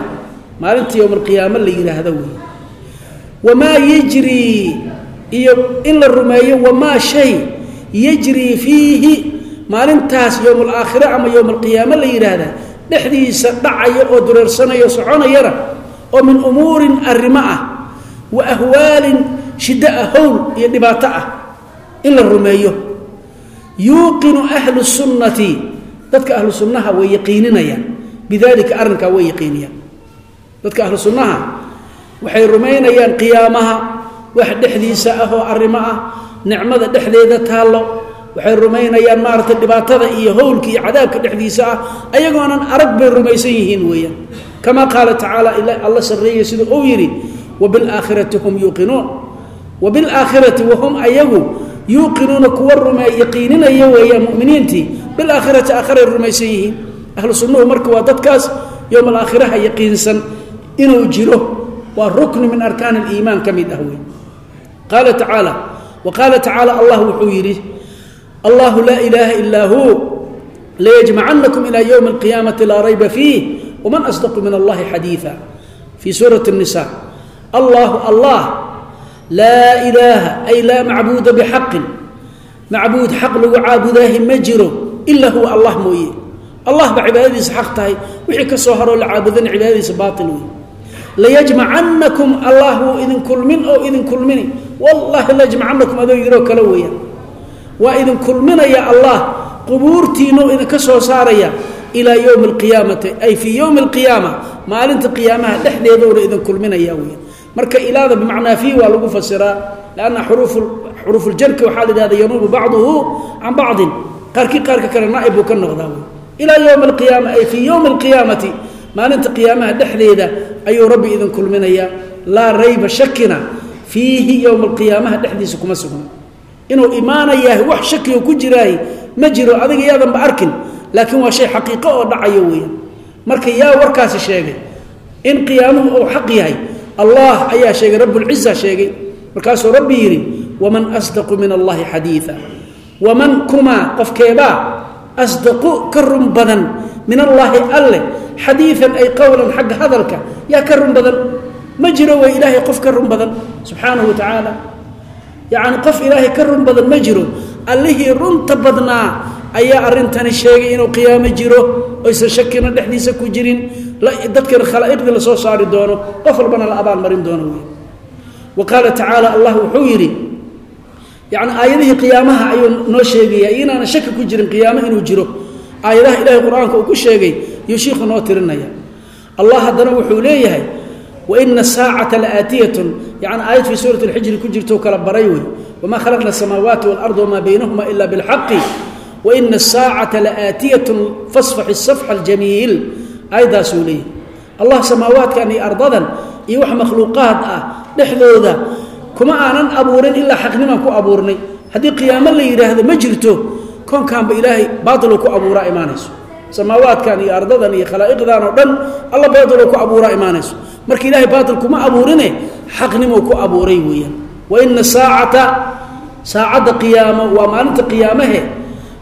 maalintii yowm alqiyaama la yidhaahdo wey wamaa yajrii iyo in la rumeeyo wamaa shay yajrii fiihi maalintaas yowm alaakhira ama yowm alqiyaama la yidhaahda dhexdiisa dhacaya oo dureersanayo soconayana oo min umuurin arrimo ah wa ahwaalin shiddo ah howl iyo dhibaato ah in la rumeeyo. Yuuqinu ahlu sunnati dadka ahlu sunnaha way yaqiininayaan. Bidalika arrinkaa way yaqiiniyaan. Dadka ahlu sunnaha waxay rumaynayaan qiyaamaha wax dhexdiisa ah oo arrimo ah nicmada dhexdeeda taallo waxay rumaynayaan maaragtay dhibaatada iyo howlka iyo cadaabka dhexdiisa ah ayagoonan arag bay rumaysan yihiin weeyaan. Kama qaala tacaala alla sarreeye siduu uu yidhi wabilaakhirati hum yuuqinuun. Wabilaakhirati wahum ayagu yuuqinuuna kuwa rume yaqiininaya weeyaan muminiintii bilaakhirati aakharay rumaysan yihiin. Ahlu marka waa dadkaas yowm yaqiinsan inuu jiro waa rukni min arkaan aliimaan ka mid ah wey qaala tacaala wa qaala tacaala allah wuxuu yidhi allahu laa ilaaha ilaa hu layajmacanakum ilaa ywmi alqiyaamati laa rayba fiih wman asdaqu min allahi xadiia fii suurati nisa allahu allah laa ilaaha ay laa macbuuda bixaqin macbuud xaq lagu caabudaahi ma jiro ilaa huwa allah mooye. Allah ba cibaadadiisa xaq tahay wixii ka soo haroo la caabudana cibaadadiisa baail wey layajmacanakum allah idin kulmin oo idin kulmini. Wallahi layajmacanakum adoo yiroo kale weeyaan waa idin kulminaya allah qubuurtiinuu idinka soo saaraya ilaa ywmi alqiyaamati ay fii yowmi alqiyaama maalinta qiyaamaha dhexdeedoona idin kulminaya weya marka ilaada bimacnaa fiih waa lagu fasiraa lanna xuruufuljarki waxaa la ihahda yanuubu bacduhu can bacdin. Qaarkii qaarka kale naaib buu ka noqdaa wey ilaa ywmi alqiyaama ay fii yowmi alqiyaamati maalinta qiyaamaha dhexdeeda ayuu rabbi idin kulminaya. Laa rayba shakina fiihi yowma alqiyaamaha dhexdiisa kuma sugna inuu imaanayahay wax shakigo ku jiraahay ma jiro adiga yaadanba arkin laakiin waa shay xaqiiqo oo dhacayo weeyaan. Marka yaa warkaasi sheegay in qiyaamuhu uu xaq yahay allah ayaa sheegay rabbulciza sheegay. Markaasuu rabbi yidhi waman asdaqu min allahi xadiia waman kumaa qofkeebaa asdaqu ka run badan min allaahi alle xadiian ay qowlan xagga hadalka yaa ka run badan. Ma jiro way ilaahay qof ka run badan. Subxaanahu wa tacaala yacni qof ilaahay ka run badan ma jiro. Allihii runta badnaa ayaa arintani sheegay inuu qiyaamo jiro oysan shakina dhexdiisa ku jirin. Dadkana khalaa'iqdii la soo saari doono qof walbana la abaal marin doono wey wa qaala tacaala allah wuxuu yidhi yani aayadihii qiyaamaha ayuu noo sheegaya inaana shaki ku jirin qiyaamo inuu jiro. Aayadaha ilahay qur'aanka uu ku sheegay yuu shiikhu noo tirinaya. Allah haddana wuxuu leeyahay waina saacata laaatiyatun yani aayad fii suurati alxijri ku jirto kala baray wey wamaa khalaqna asamaawaati waalarda wamaa baynahuma ila bilxaqi waina asaacata laaatiyatun fasfaxi safxa aljamiil. Aayaddaasuu leeyahy allah samaawaadkan iyo ardadan iyo wax makhluuqaad ah dhexdooda kuma aanan abuurin ilaa xaqnimaan ku abuurnay. Haddii qiyaamo la yidhaahdo ma jirto koonkaanba ilaahay baailu ku abuuraa imaanayso. Samaawaadkan iyo ardadan iyo khalaa'iqdan oo dhan alla baailu ku abuuraa imaanayso marka ilahay baail kuma abuurine xaqnimuu ku abuuray weeyaan. Waina saacata saacadda qiyaamo waa maalinta qiyaamahe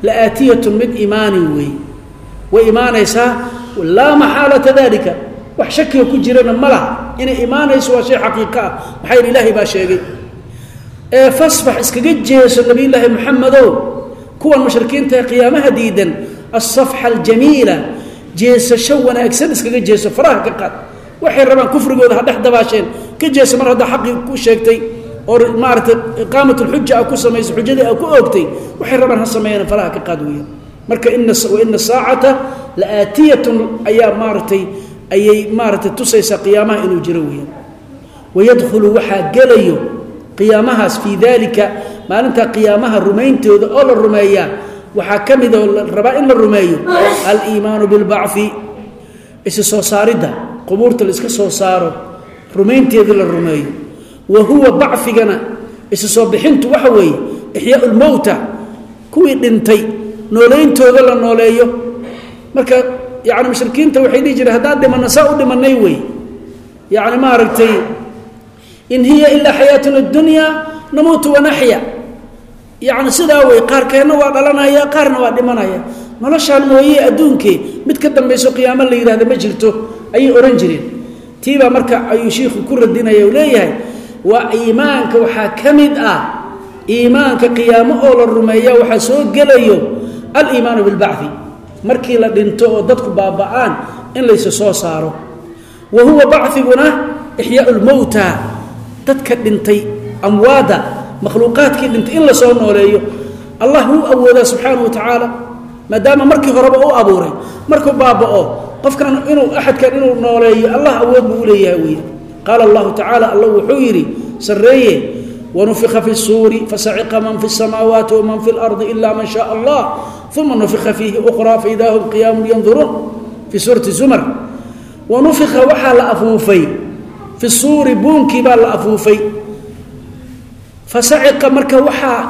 laaatiyatun mid imaanin weey. Way imaanaysaa laa maxaalata dalika wax shakiga ku jirana ma laha. Inay imaanayso waa shay xaqiiqo ah. Maxaa yidhi ilaahay baa sheegay. Ee fasfax iskaga jeeso nabiyulaahi moxamedow kuwan mushrikiinta ee qiyaamaha diidan asafxa aljamiila jeesasho wanaagsan iskaga jeeso faraha ka qaad waxay rabaan kufrigooda ha dabaasheen. Ka jeeso mar haddaa xaqii ku sheegtay oo maarata iqaamat lxuja a ku samayso xujadii a ku oogtay waxay rabaan ha sameeyaan faraha ka qaad weeyaan. Marka ina waina saacata la aatiyatun ayaa maaratay ayay maaratay tusaysaa qiyaamaha inuu jiro weeyaan. Wayadkhulu waxaa gelayo qiyaamahaas fii dalika maalintaa qiyaamaha rumayntooda oo la rumeeyaa. Waxaa ka mid oo rabaa in la rumeeyo aliimaanu bilbacfi isi soo saaridda qubuurta la iska soo saaro rumaynteedii la rumeeyo. Wa huwa bacfigana isi soo bixintu waxa weeye ixyaa lmowta kuwii dhintay noolayntooda la nooleeyo. Marka yani mushrikiinta waxay dhihi jireen haddaan dhimanno saa u dhimanay wey. Yani maaragtay in hiya ilaa xayaatuna اdunya namuutu wanaxya yani sidaa wey qaarkeenna waa dhalanaya qaarna waa dhimanaya. Noloshaan mooye adduunkee mid ka dambayso qiyaamo la yidhahda ma jirto ayay ohan jireen. Tiibaa marka ayuu shiikhu ku radinaya u leeyahay waa iimaanka waxaa ka mid ah iimaanka qiyaamo oo la rumeeya waxaa soo gelayo aliimaanu bilbacdi markii la dhinto oo dadku baaba'aan in laysa soo saaro. Wa huwa baciguna ixyaau lmowta dadka dhintay amwaada makhluuqaadkii dhintay in la soo nooleeyo allah wuu awoodaa subxaana wa tacaala maadaama markii horeba u abuuray markuu baaba'o qofkan inuu axadkan inuu nooleeyo allah awood buu uleeyaha wey qaala allahu tacaala alla wuxuu yidhi sareeye wanufiha fi suuri fasaciqa man fi samaawaati waman fi lardi ila man shaaa allah uma nufiha fiihi uqraa faidaa hum qiyaamun yanduruun fii suurati zumar wanufiha waxaa la afuufay fi suuri buunkii baa la afuufay. Fasaciqa marka waxaa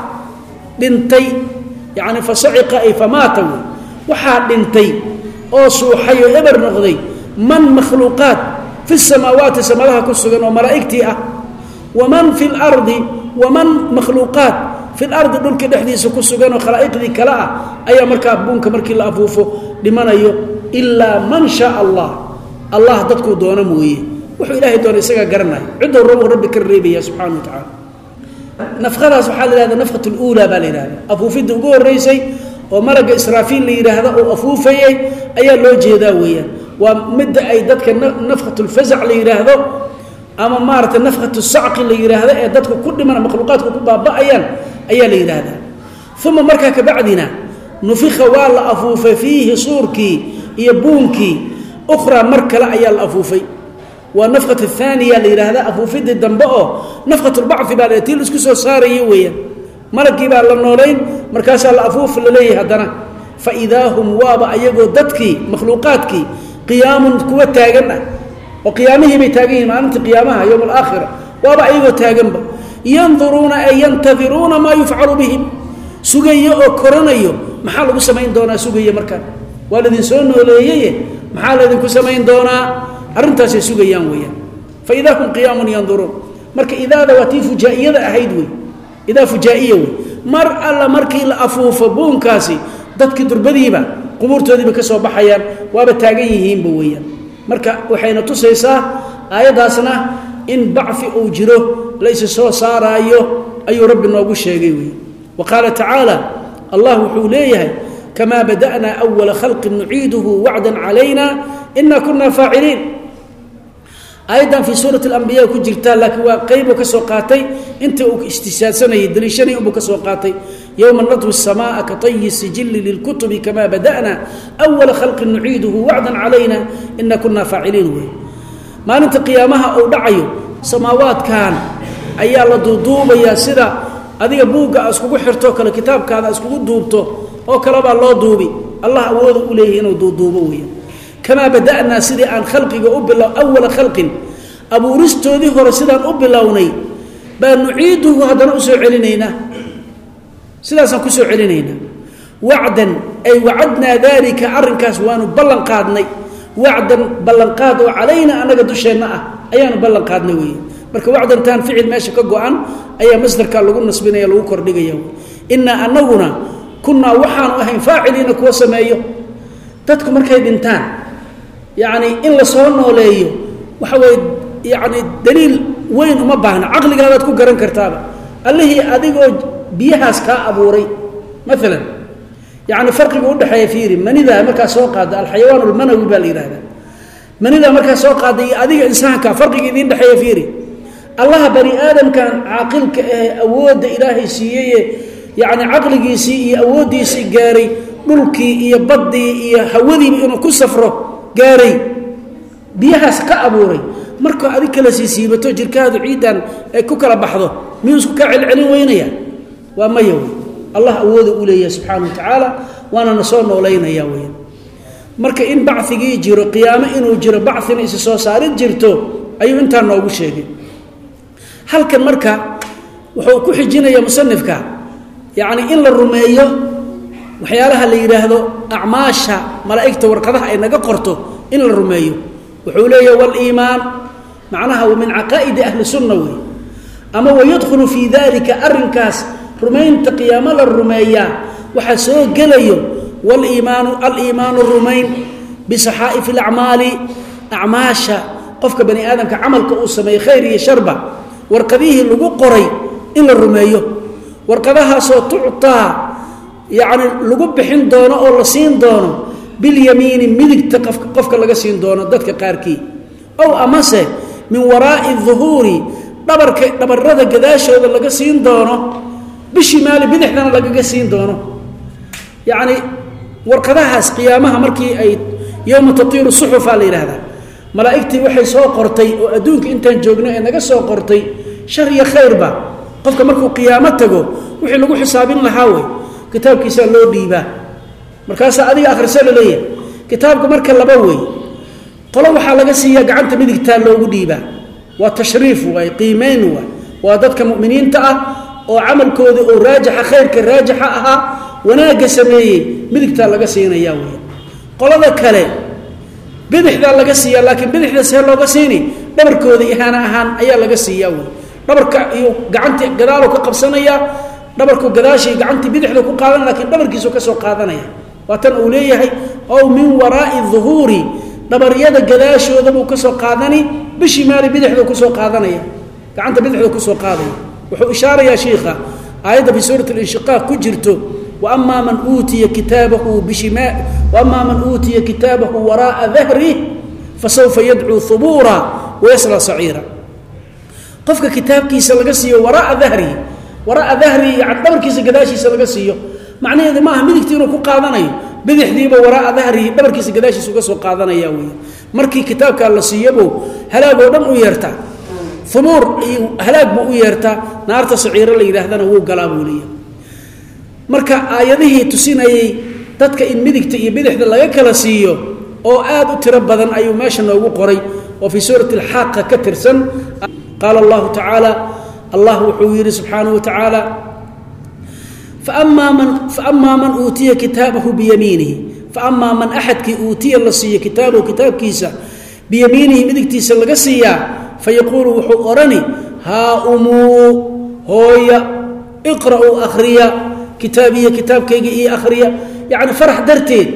dhintay yani fasaciqa ay famaata waxaa dhintay oo suuxay oo eber noqday man makhluuqaad fi samaawaati samadaha ku sugan oo malaa'igtii ah waman fi lardi waman makhluuqaad fi lardi dhulka dhexdiisa ku sugan oo khalaa'iqdii kale ah ayaa markaa buunka markii la afuufo dhimanayo ilaa man shaa allah. Allah dadkuu doono mooye. Wuxuu ilaahay doona isagaa garanaya ciddou rabo rabbi ka reebaya subxana wa tacaala. Nafadaas waxaa la ihahda nafhat luulaa baa la yidhahda afuufidda ugu horeysay oo malagga israafiil la yidhaahda oo afuufayay ayaa loo jeedaa weeyaan. Waa midda ay dadka nafkat lfazac la yidhaahdo ama maarata nafkatu sacqi la yidhaahdo ee dadku ku dhimana makhluuqaadku ku baaba'ayaan ayaa la yidhaahdaa uma markaa kabacdina nufika waa la afuufay fiihi suurkii iyo buunkii. Ukhraa mar kale ayaa la afuufay. Waa nafkat aaniya la yidhaahda afuufidii dambe oo nafkatulbacfi baa tii la isku soo saaraya weeyaan malagii baa la noolayn markaasaa la afuuf la leeyahay haddana. Fa idaa hum waaba ayagoo dadkii makhluuqaadkii qiyaamun kuwa taagan ah oo qiyaamihii bay taagan yihiin maalintii qiyaamaha yowm waaba ayagoo taaganba. Yanduruuna ay yantadiruuna maa yufcalu bihim. Sugayo oo koranayo maxaa lagu samayn doonaa sugaya markaan? Waa laydin soo nooleeyeye maxaa laydinku samayn doonaa? Arrintaasay sugayaan weeyaan. Fa idaa hum qiyaamun yanduruun. Marka idaada waa tii fujaa'iyada ahayd wey idaa fujaa'iya wey. Mar alla markii la afuufo buunkaasi dadkii durbadiiba qubuurtoodiiba ka soo baxayaan waaba taagan yihiinba weeyaan. Marka waxayna tusaysaa aayaddaasna in bacfi uu jiro laysi soo saaraayo ayuu rabbi noogu sheegay wey wa qaala tacaala allah wuxuu leeyahay kamaa bada'naa awala khalqin nuciiduhu wacdan calayna ina kuna faaciliin ayadan fii suurati alambiya ku jirtaa laakiin waa qeybu ka soo qaatay. Intii uu istishaasanayay daliishanay unbuu ka soo qaatay. Yowma natwi samaaa ka tayi sijili lilkutubi kamaa bada'na awala khalqin nuciiduhu wacdan calayna ina kunaa faaciliin wey. Maalinta qiyaamaha uu dhacayo samaawaadkan ayaa la duuduubayaa sida adiga buugga a iskugu xirtoo kale kitaabkaada iskugu duubto oo kalebaa loo duubi. Allah awoodu u leeyahi inuu duuduubo weya kamaa bada'naa sidii aan khalqiga u bila awala khalqin abuuristoodii hore sidaan u bilownay baa nuciiduhu haddana u soo celinaynaa sidaasaan ku soo celinaynaa wacdan ay wacadnaa daalika arrinkaas waanu ballan qaadnay. Wacdan ballanqaad oo calayna annaga dusheenna ah ayaanu ballan qaadnay weeye. Marka wacdantaan ficil meesha ka go-an ayaa masdarkaa lagu nasbinaya lagu kordhigaya innaa annaguna kunnaa waxaanu ahayn faaciliina kuwa sameeyo. Dadku markay dhintaan yacni in la soo nooleeyo waxa weye yacni daliil weyn uma baahna. Caqligaadaad ku garan kartaaba. Allihii adigoo biyahaas kaa abuuray maalan yacni farqiga udhexeeya fiiri manidaa markaa soo qaada alxayawaan almanawi baa la yidhahdaa manidaa markaa soo qaada iyo adiga insaanka farqiga idiin dhexeeya fiiri allaha bani aadamkan caaqilka ahe awoodda ilaahay siiyeye yacni caqligiisii iyo awooddiisii gaaray dhulkii iyo baddii iyo hawadiiba inuu ku safro gaaray biyahaas ka abuuray. Markuu adig kala sii siibato jirkaadu ciiddan ay ku kala baxdo miyuu isku kaa celcelin weynaya. Waa maya wey allah awooda u leeyahay subxaana wa tacaala waana na soo noolaynaya wey marka in bacigii jiro qiyaamo inuu jiro bacina isi soo saarid jirto ayuu intaa noogu sheegay. Halkan marka wuxuu ku xijinaya musanifka yacni in la rumeeyo waxyaalaha la yidhaahdo acmaasha malaa'igta warqadaha ay naga qorto in la rumeeyo. Wuxuu leeyahy waliimaan macnaha wa min caqaa'idi ahli sunna wey. Ama wayadkhulu fii dalika arrinkaas rumaynta qiyaamo la rumeeyaa. Waxaa soo gelayo waliimaanu aliimaanu rumayn bisaxaa'ifi alacmaali. Acmaasha qofka bani aadamka camalka uu sameeyey khayr iyo sharba warqadihii lagu qoray in la rumeeyo. Warqadahaasoo tuctaa yacni lagu bixin doono oo la siin doono bilyamiini midigta qofka laga siin doono dadka qaarkii. Ow amase min waraa'i duhuuri dhabarka dhabarada gadaashooda laga siin doono bishimaali bidixdana lagaga siin doono. Yacni warqadahaas qiyaamaha markii ay yowma tatiiru suxufa la yidhaahdaa malaa'igtii waxay soo qortay oo adduunka intaan joogno ee naga soo qortay shar iyo khayrba qofka markuu qiyaamo tago wixii lagu xisaabin lahaa wey kitaabkiisaa loo dhiibaa markaasaa adiga akhriso la leeyahay kitaabka marka laba wey qolo waxaa laga siiyaa gacanta midigtaa loogu dhiibaa waa tashriif waay qiimayn waay waa dadka mu'miniinta ah oo camalkooda oo raajixa khayrka raajixa ahaa wanaagga sameeyey midigtaa laga siinaya wey qolada kale bidixdaa laga siiya laakiin bidixda see looga siini dhabarkooda ihaana ahaan ayaa laga siiyaa wey dhabarka iyo gacanti gadaalu ka qabsanaya dhabarku gadaashii gacantii bidixda ku qaadan lakiin dhabarkiisu ka soo qaadanaya. Waa tan uu leeyahay ow min waraa'i duhuuri dhabaryada gadaashooda buu ka soo qaadani bishimaali bidixdu ku soo qaadanaya. Gacanta bidixda ku soo qaadaya. Wuxuu ishaarayaa shiikha aayadda fi suurati linshiqaaq ku jirto waama man uutiya kitaabahu bishima waama man uutiya kitaabahu waraa'a dahrih fasawfa yadcuu hubuura wayasla saciira. Qofka kitaabkiisa laga siiyo waraa'a dahrihi waraa'a dahrihi yani dhabarkiisa gadaashiisa laga siiyo. Macnaheedu maaha midigtii inuu ku qaadanayo bidixdiiba waraa'a dahrihi dhabarkiisa gadaashiisa uga soo qaadanaya wey markii kitaabkaa la siiyabo halaagoo dhan u yeertaa umuur iyo halaag buu u yeertaa naarta saciiro la yidhaahdana wuu galaa buu leeyahay. Marka aayadihii tusinayey dadka in midigta iyo bidixda laga kala siiyo oo aad u tiro badan ayuu meesha noogu qoray. Oo fii suurati alxaaqa ka tirsan qaala allahu tacaala allah wuxuu yidhi subxaanahu wa tacaala faamaa man uutiya kitaabahu biyamiinihi faamaa man axadkii uutiya la siiyo kitaabahu kitaabkiisa biyamiinihi midigtiisa laga siiyaa fayaquulu wuxuu odhani haa umuu hooya iqra'uu akhriya kitaabiya kitaabkayga io akhriya yacni farax darteed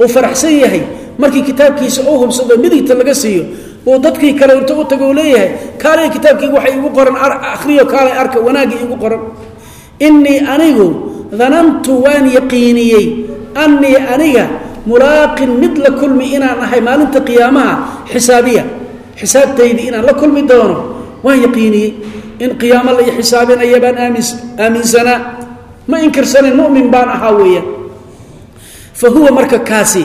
uu faraxsan yahay markii kitaabkiisa uu hubsado midigta laga siiyo uu dadkii kale inta u tago u leeyahay kaalay kitaabkayga waxay igu qoran akhriyo kaalay arka wanaaggii igu qoran. Innii anigu danantu waan yaqiiniyey annii aniga mulaaqin mid la kulmi inaan ahay maalinta qiyaamaha xisaabiya. Xisaabtaydii inaan la kulmi doono waan yaqiiniyey. In qiyaamo la xisaabinaya baan aamin aaminsanaa ma inkirsanin mumin baan ahaa weeyaan. Fa huwa marka kaasi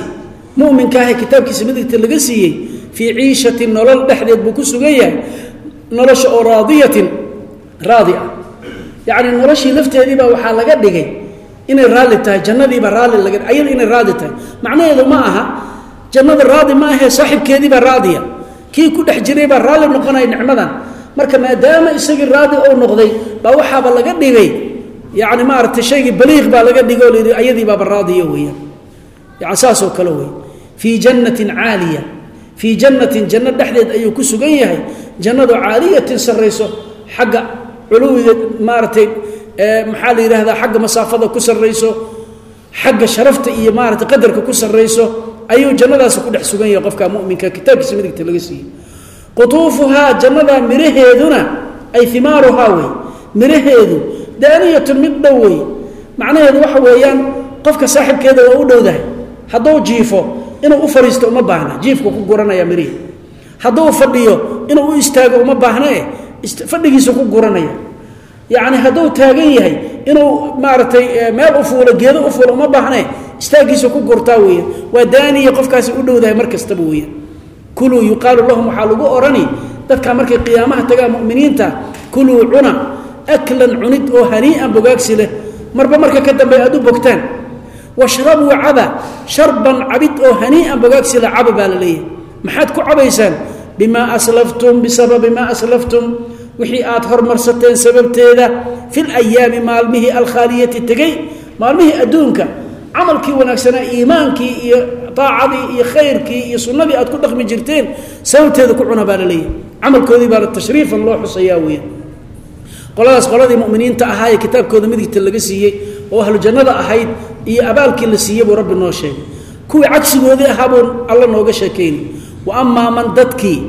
muminkaahe kitaabkiisa midigta laga siiyey fii ciishatin nolol dhexdeed buu ku sugan yahay nolosha oo raadiyatin raadi ah. Yacni noloshii lafteediibaa waxaa laga dhigay inay raalli tahay jannadiiba raalli laga ayada inay raadi tahay. Macnaheedu ma aha jannada raadi ma ahee saaxibkeediibaa raadiya. Kii ku dhex jiray baa raalli noqonaya nicmadan. Marka maadaama isagii raadi ou noqday baa waxaaba laga dhigay yani maaragtay shaygii baliiq baa laga dhigo o layidhi ayadii baaba raadiya weeyaan yani saasoo kale wey fii jannatin caaliya fii jannatin janno dhexdeed ayuu ku sugan yahay. Jannadoo caaliyatin sarrayso xagga culuwiga maaragtay maxaa la yidhahdaa xagga masaafada ku sarrayso xagga sharafta iyo maaratay qadarka ku sarrayso ayuu jannadaasi ku dhex sugan yahay qofka muminka. Kitaabkiisa midigta laga siiyey qutuufuhaa jannadaa miraheeduna ay imaaruhaa wey miraheedu daaniyatun mid dhow wey macnaheedu waxa weeyaan qofka saaxibkeeda waa u dhowdahay. Hadduu jiifo inuu u fariisto uma baahna. Jiifku ku guranaya mirihi hadduu fadhiyo inuu u istaago uma baahnae fadhigiisu ku guranaya. Yacni hadduu taagan yahay inuu maaragtay meel u fuulo geedo u fuulo uma baahnae istaagiisu ku gurtaa weya waa daaniya qofkaasi u dhowdahay mar kastaba weya kuluu yuqaalu lahum waxaa lagu odhani dadkaa markay qiyaamaha tagaan muminiinta kuluu cuna aklan cunid oo hanii'an bogaagsi leh. Marba marka ka dambe aad u bogtaan washrabuu caba sharban cabid oo hanii'an bogaagsi leh caba baa la leeyahay. Maxaad ku cabaysaan? Bimaa aslaftum bisababi maa aslaftum. Wixii aad hormarsateen sababteeda fil ayaami maalmihii alkhaaliyati tegey maalmihii adduunka camalkii wanaagsanaa iimaankii iyo aacadii iyo khayrkii iyo sunnadii aad ku dhaqmi jirteen sababteeda ku cuna baa la leeyahay. Camalkoodii baana tashriifan loo xusayaa weya qoladaas qoladii muminiinta ahaa ee kitaabkooda midigta laga siiyey oo ahlu ahayd iyo abaalkii la siiyey buu rabbi noo sheegay. Kuwii cagsigoodii ahaa buu alla nooga sheekayni. Wa amaa man dadkii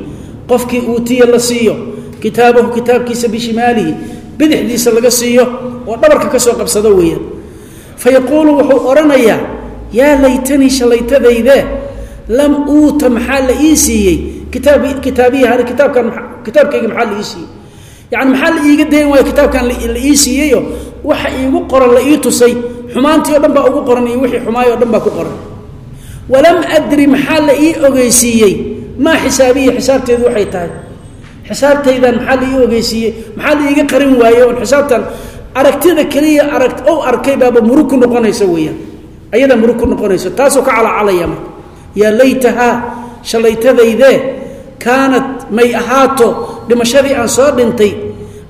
qofkii uutiya la siiyo kitaabahu kitaabkiisa bishimaalihi bidixdiisa laga siiyo oo dhabarka ka soo qabsado weeyaan. Fa yaquulu wuxuu odhanayaa yaa laytanii shalaytadayde lam uuta maxaa la ii siiyey? Kitaab kitaabiyi hada kitaabkan kitaabkayga maxaa la ii siiyey? Yacni maxaa la iiga dayn waayo kitaabkan la ii siiyeyo waxa iigu qoran la ii tusay xumaantii o dhan baa ugu qoran iyo wixii xumaay o dhan baa ku qoran. Walam adri maxaa la ii ogeysiiyey? Maa xisaabiyi xisaabteedu waxay tahay. Xisaabtaydan maxaa la ii ogeysiiyey? Maxaa la iiga qarin waaye oon xisaabtan aragtida keliya arag ou arkay baaba murug noqonaysa weeyaan. Ayadaa murug noqonaysa taasoo ka calacalaya marka yaa laytahaa shalaytadaydee kaanat may ahaato dhimashadii aan soo dhintay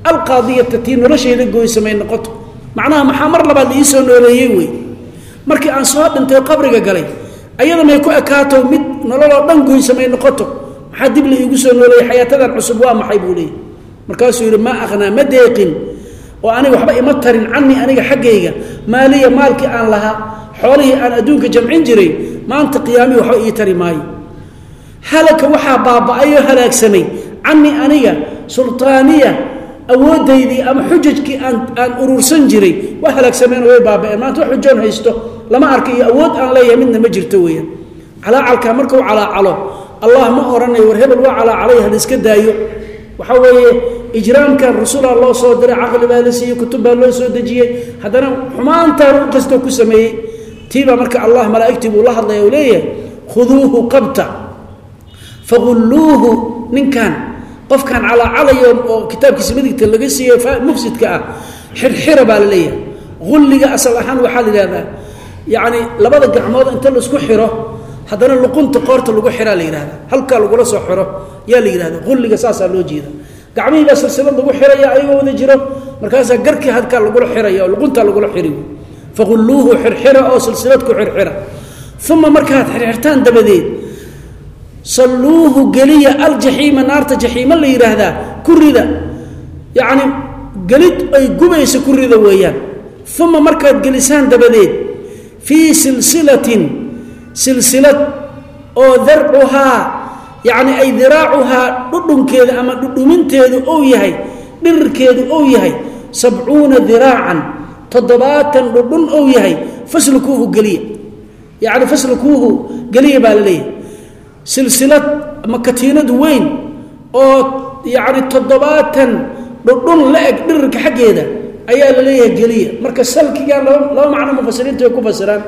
alqaadiyata tii noloshayda goysa may noqoto macnaha maxaa mar labaad la ii soo nooleeyey wey? Markii aan soo dhintay qabriga galay ayada may ku ekaato mid nololoo dhan goysa may noqoto. Maxaa dib la iigu soo nooleeyey? Xayaatadan cusub waa maxay buu leeyay markaasuu yidhi maa akhnaa ma deeqin. Oo aniga waxba ima tarin canii aniga xaggayga. Maaliya maalkii aan lahaa xoolihii aan adduunka jamcin jiray maanta qiyaamihii waxba ii tari maayo. Halaka waxaa baaba'ayoo halaagsamay. Canii aniga sultaaniya awoodaydii ama xujajkii aan urursan jiray waa halaagsameen way baaba'een maanta wax xujoon haysto lama arka iyo awood aan leeyahay midna ma jirto weeyaan. Calaacalkaa markuu calaacalo allah ma odhanayo war hebel waa calaacalay hal iska daayo. Waxaa weeye ijraamkan rasulaa loo soo diray caqli baa la siiyey kutub baa loo soo dejiyey. Haddana xumaantaan u kastoo ku sameeyey. Tiibaa marka allah malaa'igtii buu la hadlaya u leeyahay khuduuhu qabta faqulluuhu ninkan qofkan calaacalayo oo kitaabkiisa midigta laga siiyey mufsidka ah xirxira baa la leeyahay. Ulliga asal ahaan waxaa la yihahdaa yacni labada gacmood inta la isku xiro haddana luqunta qoorta lagu xiraa la yihahda halkaa lagula soo xiro yaa la yihahda ulliga saasaa loo jeeda gacmihii baa silsilad lagu xiraya ayagoo wada jiro markaasaa garkii halkaa lagula xiraya oo luquntaa lagula xiri faqulluuhu xirxira oo silsilad ku xirxira. Uma markaad xirxirtaan dabadeed salluuhu geliya aljaxiima naarta jaxiima la yidhaahdaa ku rida. Yacni gelid ay gubaysa ku rida weeyaan. Uma markaad gelisaan dabadeed fii silsilatin silsilad oo darcuhaa yacni ay diraacuhaa dhudhunkeeda ama dhudhuminteedu ou yahay dhirirkeedu ou yahay sabcuuna diraacan toddobaatan dhudhun ou yahay faslukuuhu geliya. Yacni faslukuuhu geliya baa la leeyahay silsilad ama katiinad weyn oo yacni toddobaatan dhudhun la eg dhirirka xaggeeda ayaa la leeyahay geliya. Marka salkigan laba macno mufasiriintu way ku fasiraan.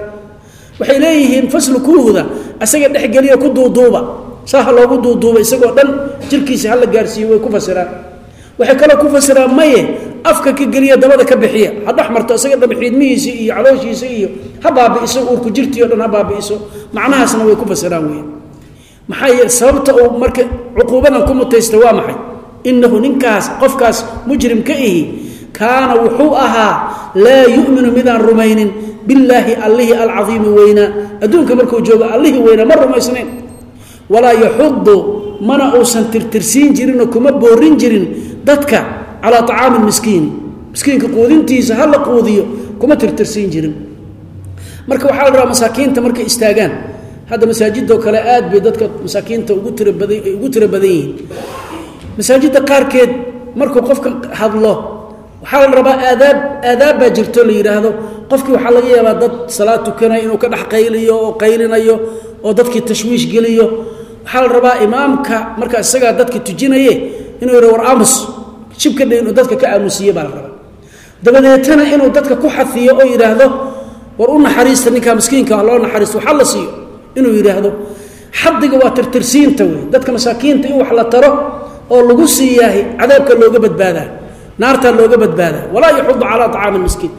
Waxay leeyihiin faslukuuhda asaga dhexgeliya ku duuduuba. Saa ha loogu duuduuba isagoo dhan jirkiisa hala gaarsiiyo way ku fasiraan. Waxay kaloo ku fasiraan maye afka ka geliya dabada ka bixiya. Ha dhex marto isaga dham xiidmihiisa iyo calooshiisa iyo ha baabi'iso uurku jirtii o dhan ha baabi'iso. Macnahaasna way ku fasiraan wey maxaa sababta uu marka cuquubadan ku mutaysta waa maxay? Inahu ninkaas qofkaas mujrimka ihi kaana wuxuu ahaa laa yuminu midaan rumaynin billaahi allihii alcaiimi weynaa adduunka markuu joogo allihii weynaa ma rumaysnayn. Walaa yaxudu mana uusan tirtirsiin jirinoo kuma boorin jirin dadka calaa acaami miskiin. Miskiinka quudintiisa ha la quudiyo kuma tirtirsiin jirin. Marka waxaa la rabaa masaakiinta markay istaagaan hadda masaajidoo kale aad bay dadka masaakiinta ugu tira badan ugu tiro badan yihiin. Masaajidda qaarkeed markuu qofka hadlo waxaa la rabaa aadaab aadaab baa jirto la yidhaahdo qofkii waxaa laga yaabaa dad salaad tukanaya inuu ka dhex qayliyo oo qaylinayo oo dadkii tashwiish geliyo. Waxaa la rabaa imaamka marka isagaa dadka tujinaye inuu yidha war aamus shibkadha inuu dadka ka aamusiye baa la rabaa. Dabadeetana inuu dadka ku xafiyo oo yidhaahdo war u naxariista ninkaa miskiinka loo naxariisto waxa la siiyo inuu yidhaahdo xadiga waa tirtirsiinta wey dadka masaakiinta in wax la taro oo lagu siiyaahay cadaabka looga badbaadaa naartaa looga badbaadaa. Walaa yaxudu calaa acaami miskiin.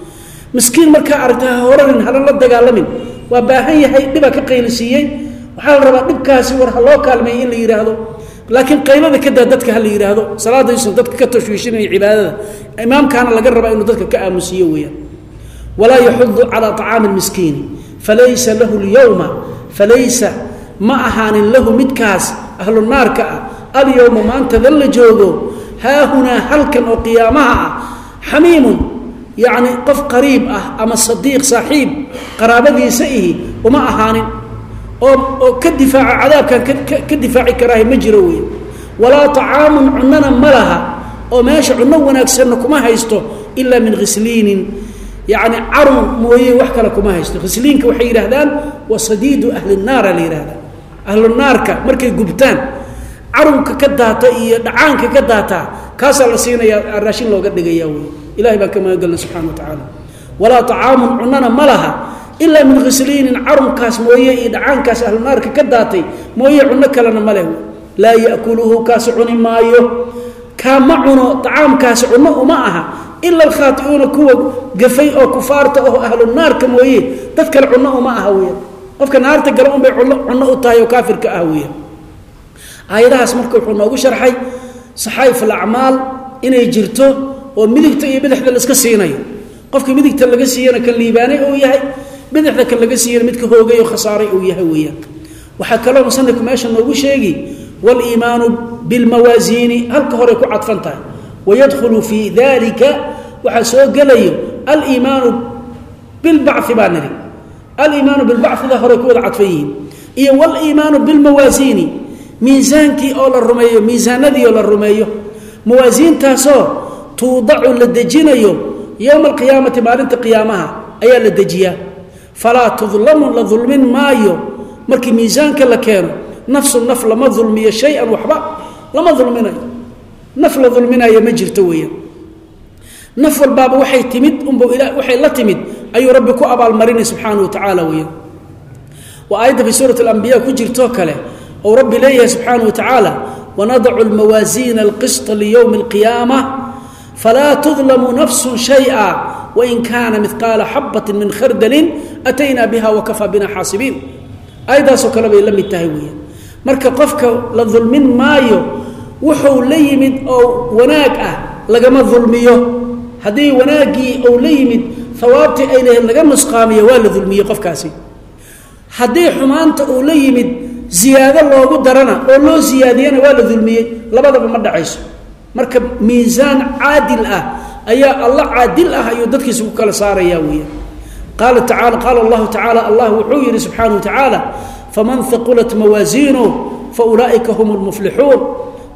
Miskiin markaa aragta ha horanin halan la dagaalamin. Waa baahan yahay dhibaa ka qaylisiiyey waxaa la rabaa dhibkaasi war ha loo kaalmeey in la yidhaahdo. Laakiin qaylada kadaa dadka ha la yidhaahdo salaadaysan dadka ka tashwiishinaya cibaadada imaamkaana laga rabaa inuu dadka ka aamusiiyo weeyaan. Walaa yaxudu calaa acaami miskiini falaysa lahu lyowma falaysa ma ahaanin lahu midkaas ahlu naarka ah. Alyowma maanta la joogo haahunaa halkan oo qiyaamaha ah xamiimun yacni qof qariib ah ama sadiiq saaxiib qaraabadiisa ihi uma ahaanin oo oo ka difaaca cadaabkan ka difaaci karaaha ma jiro wey walaa طacaamun cunana ma laha oo meesha cunno wanaagsanna kuma haysto ilaa min khisliinin yacni carun mooye wax kale kuma haysto. Khisliinka waxay yidhaahdaan wa sadiidu ahli la yidhahdaa ahlu markay gubtaan carunka ka daata iyo dhacaanka ka daataa kaasaa la siinaya raashin looga dhigaya wey ilahay baan ka magangelna subxana wa tacaala. Walaa طacaamun cunana ma laha ilaa min khisliinin carunkaas mooye iyo dhacaankaas ahlu naarka ka daatay mooye cunno kalena ma leh. Laa yakuluhu kaasi cuni maayo kaa ma cuno acaamkaasi cunno uma aha. Ila alkhaatiuuna kuwa gafay oo kufaarta oo ahlu naarka mooye dad kale cunno uma aha weya qofka naarta gala unbay cunno u tahay oo kaafirka ah weya aayadahaas marka wuxuu noogu sharxay saxaayif alacmaal inay jirto oo midigta iyo bidixda laiska siinayo. Qofka midigta laga siiyana kan liibaanay uu yahay bidixda kan laga siiyana midka hoogay oo khasaaray uu yahay weeyaan. Waxaa kaloo musanifku meesha noogu sheegi waliimaanu bilmawaasiini halka horey ku cadfan tahay. Wayadkhulu fii dalika waxaa soo gelayo aliimaanu bilbaci baa niri aliimaanu bilbacida horey ku wada cadfan yihiin. Iyo waliimaanu bilmawaasiini miisaankii oo la rumeeyo miisaanadii oo la rumeeyo. Mawaasiintaasoo tuudacu la dejinayo yowma alqiyaamati maalinta qiyaamaha ayaa la dejiyaa. Falaa tudlamu la dulmin nafsu naf lama dulmiyo shay-an waxba lama dulminayo. Naf la dulminayo ma jirto weeyaan naf walbaaba waxay timid unba waxay la timid ayuu rabbi ku abaalmarinay subxaanahu wa tacaala weeyaan waa aayadda fi suurat alambiya ku jirtoo kale ou rabbi leeyahay subxaanahu wa tacaala wanadacu almawaasiina alqisطa liyowmi alqiyaama falaa tudlamu nafsu shayئa wain kaana midqaala xabati min khardalin ataynaa biha wakafaa bina xaasibiin. Aayaddaasoo kale bay la mid tahay weeyaan marka qofka la dulmin maayo wuxuu la yimid oo wanaag ah lagama dulmiyo. Haddii wanaaggii ou la yimid hawaabtii ay lahayd laga nusqaamiyo waa la dulmiyey qofkaasi. Haddii xumaanta uu la yimid ziyaado loogu darana oo loo siyaadiyana waa la dulmiyey labadaba ma dhacayso. Marka miisaan caadil ah ayaa alla caadil ah ayuu dadkiisa ku kala saaraya weeyaan qaala tacaala qaala allahu tacaala allah wuxuu yidhi subxaanahu wa tacaala faman haqulat mawaasiinuh faulaa'ika hum lmuflixuun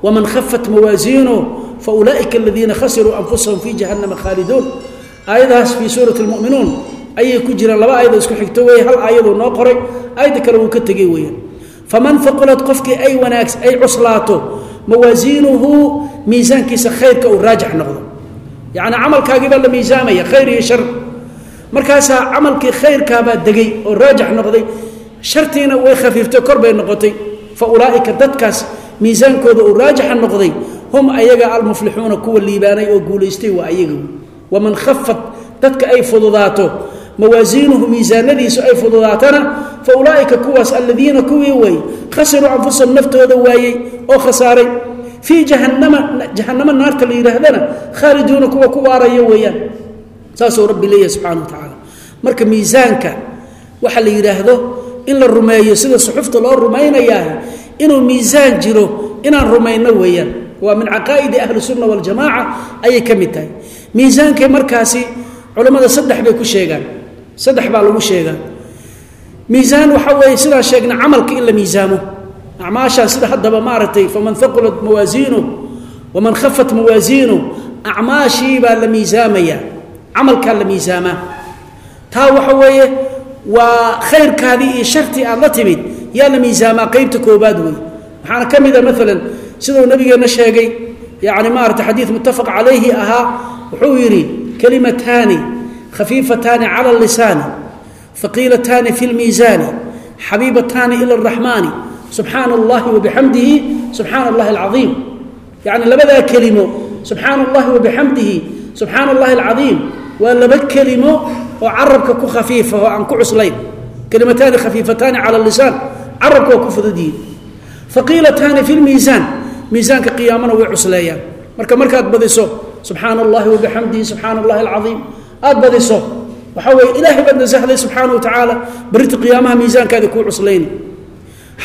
waman khafat mawaasiinuh faulaa'ika aladiina khasiruu anfusahum fii jahannama khaaliduun aayadahaas fii suurati lmu'minuun ayay ku jiraan laba aayadoo isku xigto weeye hal aayadoo noo qoray aayadda kale wuu ka tegey weeyaan faman haqulat qofkii ay wanaags ay cuslaato mawaasiinuhu miisaankiisa khayrka uu raajix noqdo yacni camalkaagii baa la miisaamaya khayr iyo shar markaasaa camalkii khayrkaabaa degay oo raajix noqday shartiina way khafiiftay kor bay noqotay. Fa ulaa'ika dadkaas miisaankooda uu raajixa noqday hum ayaga almuflixuuna kuwa liibaanay oo guulaystay waa ayaga waman khafat dadka ay fududaato mawaasiinuhu miisaanadiisu ay fududaatana fa ulaaika kuwaas aladiina kuwii way khasiruu anfusahum naftooda waayey oo khasaaray. Fii jahanama jahanamo naarta la yidhaahdana khaaliduuna kuwa ku waaraya weeyaan. Saasuu rabbi leeyahay subxana wa tacaala. Marka miisaanka waxa la yidhaahdo in la rumeeyo sida suxufta loo rumaynayaa inuu miisaan jiro inaan rumayno weeyaan. Waa min caqaa'idi ahli sunna waljamaaca ayay ka mid tahay. Miisaankay markaasi culammada saddex bay ku sheegaan. Saddex baa lagu sheegaa. Miisaan waxaa weeye sidaan sheegna camalka in la miisaamo. Acmaashaan sida haddaba maaragtay faman haqulat mawaasiinu waman khafat mawaasiinu acmaashii baa la miisaamaya camalkaa la miisaamaa. Taa waxa weeye waa khayrkaadii iyo shartii aad la timid yaa la miisaamaa qeybta koobaad wey waxaana ka mida maalan siduu nabigeenna sheegay yani maarata xadiid muttafaq calayhi ahaa wuxuu yidhi kalimataani khafiifataani cala lisaani haqiilataani fi lmiisaani xabiibataani ila araxmaani subxaana allahi wabixamdihi subxaana allahi alcaiim yani labadaa kelimo subxaana allahi wabixamdihi subxaana allahi alcaiim waa laba kelimo oo carabka ku khafiifa oo aan ku cuslayn. Kelimataani khafiifataani cala lisaan. Carabka waa ku fududyihin haqiilataani fi lmiisaan miisaanka qiyaamana way cusleeyaan. Marka markaad badiso subxaana allahi wabixamdihi subxaana allahi alcaiim aad badiso waxaa weye ilaahay baad nasahday subxaana wa tacaala berita qiyaamaha miisaankaadi kuu cuslayni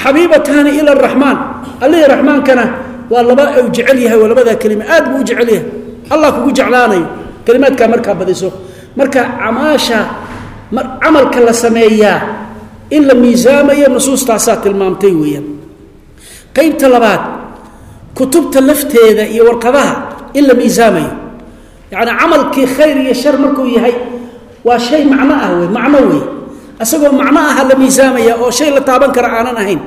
xabiibataani ila araxmaan allihii raxmaankana waa laba u jecel yahay waa labadaa kelima aad buu u jecel yahay. Allah kugu jeclaanayo kelimaadkaa markaa badiso. Marka camaasha camalka la sameeyaa in la miisaamayo nusuustaasaa tilmaamtay weeyaan. Qaybta labaad kutubta lafteeda iyo warqadaha in la miisaamayo. Yacni camalkii khayr iyo shar markuu yahay waa shay macno ah wey macno wey isagoo macno aha la miisaamaya oo shay la taaban kara aanan ahayn.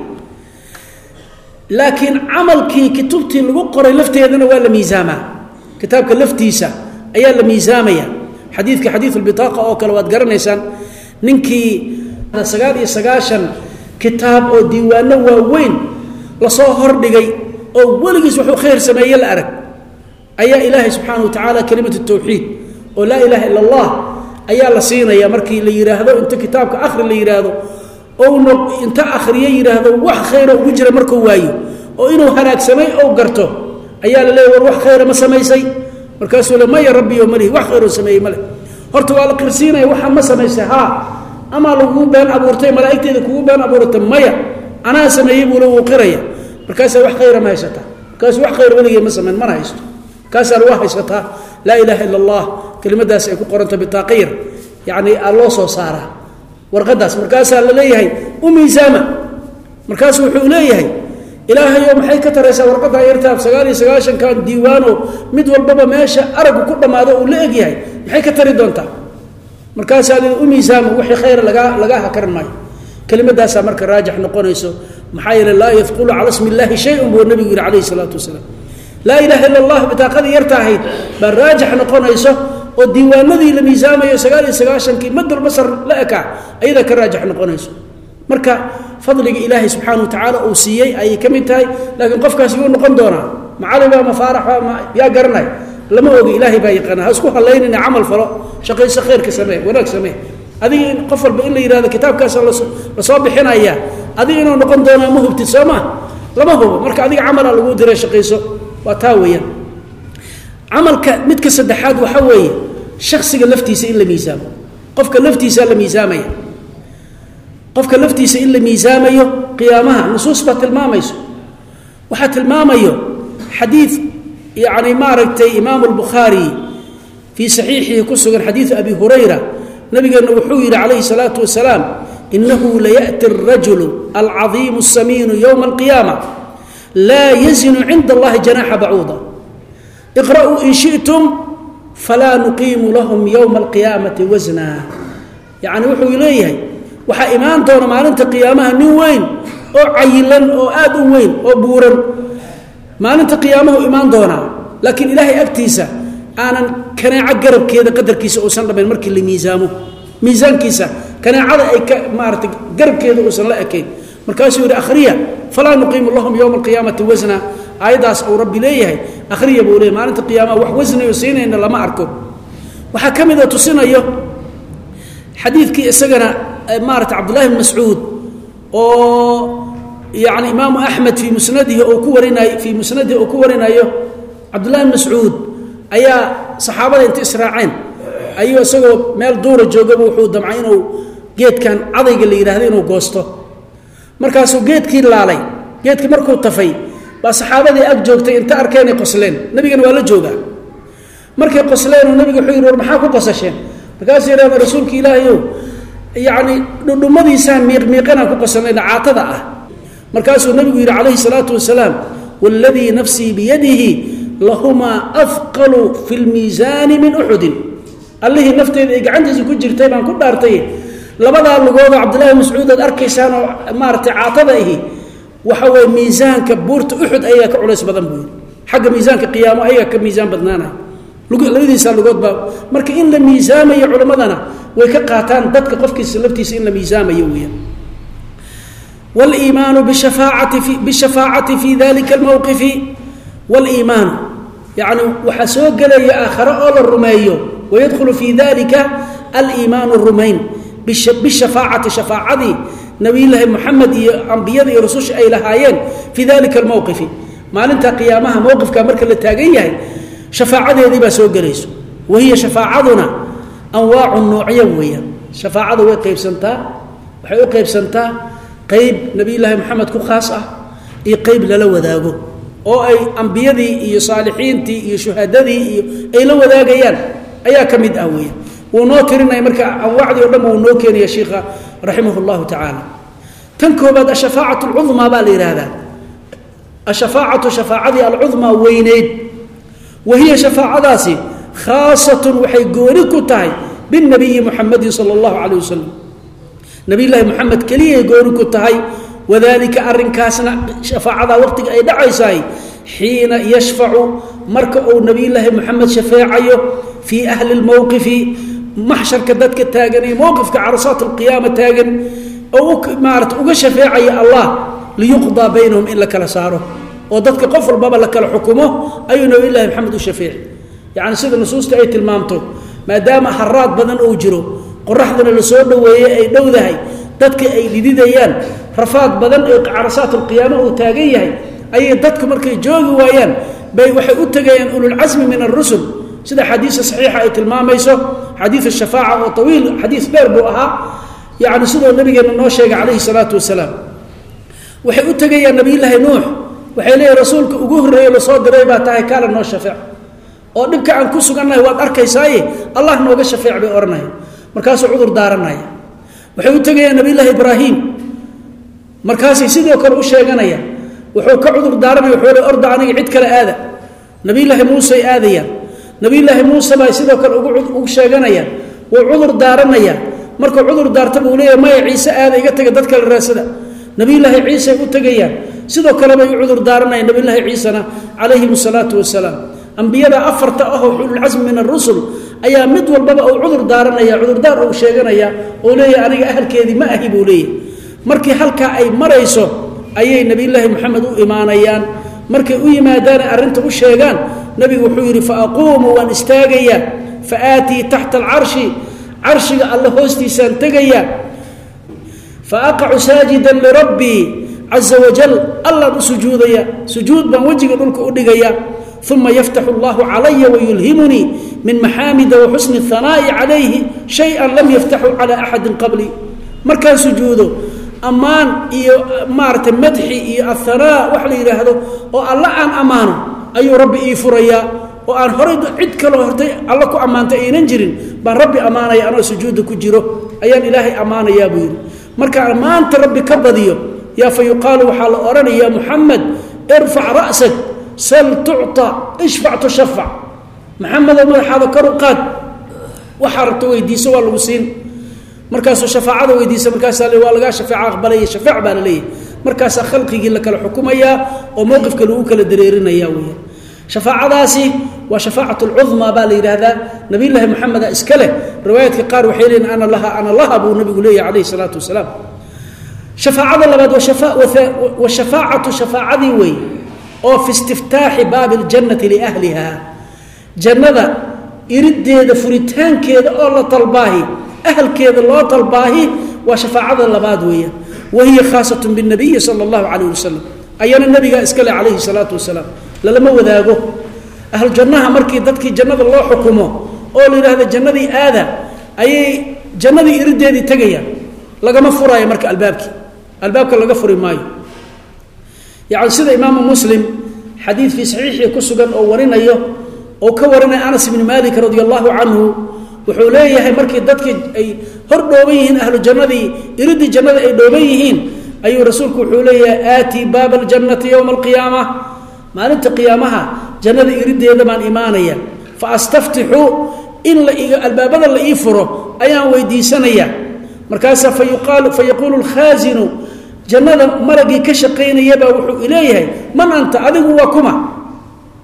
Laakiin camalkii kutubtii lagu qoray lafteedana waa la miisaamaa. Kitaabka laftiisa ayaa la miisaamaya. Xadiidka xadiidu lbitaaqa oo kale waad garanaysaan ninkii sagaal iyo sagaashan kitaab oo diiwaano waaweyn la soo hordhigay oo weligiis wuxuu khayr sameeye la arag. Ayaa ilaahay subxaana wa tacaala kelimatu tawxiid oo laa ilaaha ila allah ayaa la siinaya markii la yidhaahdo inta kitaabka akhri la yidhaahdo ouna inta akhriyo yidhaahdo wax khayra ugu jira markuu waayo oo inuu hanaagsamay ou garto ayaa la leeya war wax khayra ma samaysay markaasuu le maya rabbiyo malihi wax khayroo sameeyey male horta waa la qirsiinaya waxa ma samaysay haa amaa lagugu been abuurtay malaa'igteeda kugu been abuurtay maya anaa sameeyey buule wuu qiraya. Markaasaa wax khayra ma haysataa. Markaasu wax khayr weligee ma samayn mana haysto. Markaasaa lagu haysataa laa ilaaha ila allah kelimadaas ay ku qoranta bitaaqiir yacni loo soo saaraa. Warqadaas markaasaa la leeyahay u miisaama. Markaasu wuxuu leeyahay ilaahayo maxay ka taraysaa warqaddaa yartaab sagaal iyo sagaashankan diiwaano mid walbaba meesha aragu ku dhammaado uu la egyahay? Maxay ka tari doontaa? Markaasaa li u miisaama wixii khayra lagaa lagaa hakaran maayo. Kelimadaasaa marka raajix noqonayso maxaa yeele laa yadqulu cala smi illaahi shay-un buu nabigu yihi calayhi salaatu wasalaam. Laa ilaaha illa allah bitaaqadii yarta ahayd baa raajix noqonayso oo diiwaanadii la miisaamayo sagaal iyo sagaashankii madal basar la ekaa ayadaa ka raajix noqonayso. Marka fadliga ilaahay subxaana wa tacaala uu siiyey ayay ka mid tahay. Laakiin qofkaasi yuu noqon doonaa macaliba ma faaraxa ma yaa garanay. Lama ogi ilaahay baa yaqaana ha isku halaynina camal falo. Shaqayso khayrka samee wanaag samee. Adiga in qof walba in la yihahdo kitaabkaasa la soo bixinaya adiga inuu noqon doonaa ma hubtid soo ma? Lama hubo. Marka adiga camala lagu diray shaqayso waa taa weeyaan. Camalka midka saddexaad waxaa weeye shaksiga laftiisa in la miisaamo. Qofka laftiisa la miisaamaya qofka laftiisa in la miisaamayo qiyaamaha nusuus baa tilmaamayso. Waxaa tilmaamayo xadiid yani maaragtay imaamu albukhaari fii saxiixihi ku sugan xadiidu abi hurayra nabigeenna wuxuu yidhi calayhi salaatu wasalaam inahu laya'ti arajulu alcadiimu asamiinu yowma alqiyaama laa yazinu cinda allahi janaxa bacuuda iqra'uu in shi'tum falaa nuqiimu lahum yowma alqiyaamati wasna yacni wuxuu leeyahay waxaa imaan doona maalinta qiyaamaha nin weyn oo cayilan oo aad u weyn oo buuran. Maalinta qiyaamahu imaan doonaa laakiin ilaahay agtiisa aanan kanaaco garabkeeda qadarkiisa uusan dhamayn markii la miisaamo. Miisaankiisa kanaacada ay ka maarata garabkeeda uusan la ekayn. Markaasuu yidhi akhriya falaa nuqiimu lahum yowma alqiyaamati wasna aayaddaas uu rabbi leeyahay akhriya buu leeyahy maalinta qiyaamaha wax wasnayo siinayna lama arko. Waxaa ka mida tusinayo xadiidkii isagana maarata cabdullahi bn mascuud oo yani imaamu axmed fii musnadihi oo ku warinayo fii musnadihi oo ku warinayo cabdullahi bn mascuud ayaa saxaabada inta israaceen ayuu isagoo meel duura joogaba wuxuu damcay inuu geedkan cadayga la yidhahdo inuu goosto. Markaasuu geedkii laalay geedkii markuu tafay baa saxaabadii ag joogtay inta arkeenay qosleen. Nabigana waa la joogaa. Markay qosleenoo nabiga wuxuu yidhi war maxaa ku qosasheen? Markaasuu yidhahda rasuulka ilaahayow yacni dhudhummadiisaan miiqmiiqanaan ku qosanayna caatada ah. Markaasuu nabigu yidhi calayhi salaatu wasalaam waaladii nafsii biyadihi lahumaa afqalu fi lmiisaani min uxudin allihii nafteeda ay gacantiisa ku jirtay baan ku dhaartay. Labadaa lugoodoo cabdillahi mascuud aad arkaysaan oo maaratay caatada ahi waxa weye miisaanka buurta uxud ayagaa ka culays badan buu yidhi. Xagga miisaanka qiyaamo ayagaa ka miisaan badnaanay labadiisa lugood baa marka in la miisaamayo culimmadana way ka qaataan dadka qofkiisa laftiisa in la miisaamayo weeyaan. Waliimaanu bishafaacati fi bishafaacati fi dalika almowqifi waliimaanu yacni waxaa soo gelaya aakhare oo la rumeeyo wayadkhulu fi dalika aliimaanu rumayn. Bishafaacati shafaacadii nabiyulaahi moxamed iyo ambiyada iyo rususha ay lahaayeen fii dalika almowqifi maalinta qiyaamaha mowqifka marka la taagan yahay shafaacadeedii baa soo gelayso. Wahiya shafaacaduna anwaacu noocyo weeyaan. Shafaacada way qaybsantaa waxay u qaybsantaa qayb nabiyulaahi moxamed ku khaas ah iyo qayb lala wadaago oo ay ambiyadii iyo saalixiintii iyo shuhadadii iyo ay la wadaagayaan. Ayaa ka mid ah weeyaan. Wuu noo tirinaya marka anwaacdii o dhan wuu noo keenaya shiikha raximah llahu tacaala. Tan koobaad ashafaacat alcudmaa baa la yidhaahdaa. Ashafaacatu shafaacadii alcudmaa weyneyd wahiya shafaacadaasi khaasatun waxay gooni ku tahay binabiyi muxamedin sala allahu calayh wasalam nabiyllaahi moxamed keliyay gooni ku tahay wadalika arrinkaasna shafaacadaa waqtiga ay dhacaysahay xiina yashfacu marka uu nabiyulaahi moxamed shafeecayo fii ahli lmowqifi maxsharka dadka taagan iyo mowqifka carasaat alqiyaama taagan oo maarata uga shafeecaya allah liyuqdaa baynahum in la kala saaro oo dadka qof walbaba la kala xukumo ayuu nabiylahi maxamed u shafeeci yacni sida nusuusta ay tilmaamto maadaama haraad badan uu jiro qoraxdana la soo dhoweeyey ay dhowdahay dadka ay dhididayaan rafaad badan ee carasaat alqiyaama uu taagan yahay ayay dadku markay joogi waayaan bay waxay u tegayaan ululcasmi min arusul sida xadiisa saxiixa ay tilmaamayso xadiid shafaaca oo awiil xadiis dheer buu ahaa. Yani sidoo nabigeenna noo sheegay calayhi salaatu wasalaam. Waxay u tegayaan nabiyulaahi nuux waxay leeyihiin rasuulka ugu horreeye la soo diray baa tahay kaala noo shafeec. Oo dhibka aan ku sugannahay waad arkaysaaye? Allah nooga shafeec bay odhanaya markaasuu cudur daaranaya. Waxay u tegayaan nabiyulaahi ibraahim. Markaasay sidoo kale u sheeganaya wuxuu ka cudur daaranaya wuxuu le orda aniga cid kale aada. Nabiyulaahi muusey aadayaan. Nabiyulaahi muuse baa sidoo kale ugu sheeganayaan. Wuu cudur daaranaya markuu cudur daarta buu leeyahy maya ciise aada iga taga dad kale raasada nabiyulaahi ciisey u tegayaan. Sidoo kale bay u cudur daaranayaan nabiyulaahi ciisena calayhim asalaatu wasalaam. Ambiyada afarta ahoo xululcasmi min arusul ayaa mid walbaba uu cudur daaranaya cudurdaar uu sheeganaya oo leeyahy aniga ahalkeedii ma ahi buu leeyahy markii halkaa ay marayso ayay nabiyulaahi moxamed u imaanayaan. Markay u yimaadaane arrinta u sheegaan nabigu wuxuu yidhi faaquumu waan istaagayaa. Fa aatii taxta alcarshi carshiga alle hoostiisaan tegaya fa aqacu saajidan lirabbii caza wajal allaan u sujuudaya sujuud baan wejiga dhulka u dhigaya uma yaftaxu allahu calaya wayulhimunii min maxaamida wa xusni اhanaa'i calayhi shay-an lam yaftaxu calaa axadin qablii markaan sujuudo ammaan iyo maaragtay madxi iyo ahanaa wax la yidhaahdo oo alla aan ammaano ayuu rabbi ii furayaa oo aan horay cid kaloo hortay alla ku ammaantay aynan jirin baan rabbi ammaanaya anoo sujuudda ku jiro ayaan ilaahay ammaanayaa buu yidhi markaan ammaanta rabbi ka badiyo yaa fa waxaa la odhanaya ya muxamed irfac ra'sak sal tucطa ishfac tushafac maxamedow madaxaada kor u qaad. Waxaa rabta weydiiso waa lagu siin. Markaasuu shafaacada weydiisa markaasaa waa lagaa shafeeca aqbalaya shafeec baa la leeyahay. Markaasaa khalqigii la kala xukumayaa oo mowqifka lagu kala dareerinaya weya shafaacadaasi waa shafaacat lcudmaa baa la yidhaahdaa nabiyulaahi moxameda iska leh riwaayaadka qaar waxay leeyihin ana laha ana laha buu nabigu leeyahy calayhi salaatu wasalaam shafaacada labaad wa shafaacatu shafaacadii wey oo fi istiftaaxi baabi اljannati liahliha jannada irideeda furitaankeeda oo la talbaahi ahalkeeda loo talbaahi waa shafaacada labaad weeyaan wahiya khaasat bاnabiyi salى اllahu calayh wasalam ayana nabigaa iska leh calayhi salaatu wasalaam lalama wadaago. Ahlu jannaha markii dadkii jannada loo xukumo oo la yidhahdo jannadii aada ayay jannadii irideedii tegayaan. Lagama furaayo marka albaabkii. Albaabka laga furi maayo. Yani sida imaamu muslim xadiid fii saxiixii ku sugan oo warinayo oo ka warinaya anas ibni malik radi allahu canhu wuxuu leeyahay markii dadkii ay hor dhooban yihiin ahlu jannadii iridii jannada ay dhooban yihiin ayuu rasuulku wuxuu leeyahay aatii baaba aljannati yowma alqiyaama maalinta qiyaamaha jannada irideeda baan imaanaya. Fa astaftixu in albaabada la ii furo ayaan weydiisanaya markaasaa fa yaquulu lkhaasinu jannada malagii ka shaqaynayabaa wuxuu ileeyahay man anta adigu waa kuma.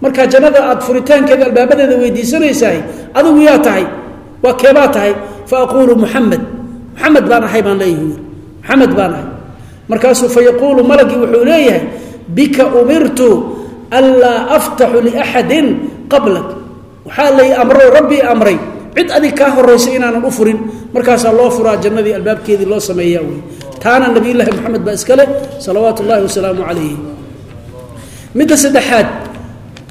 Markaa jannada aad furitaankeeda albaabadeeda weydiisanaysahay adigu yaa tahay waa keebaa tahay. Fa aquulu muxamed muxamed baan ahay baan leeyahi muxamed baan ahay. Markaasuu fa yaquulu wuxuu leeyahay bika umirtu anlaa aftaxu liaxadin qablak waxaa lay amro rabbii amray cid adig kaa horaysa inaanan u furin markaasaa loo furaa jannadii albaabkeedii loo sameeyaa wey taana nabiyulaahi moxamed baa iska leh salawaat ullaahi wasalaamu calayhi midda saddexaad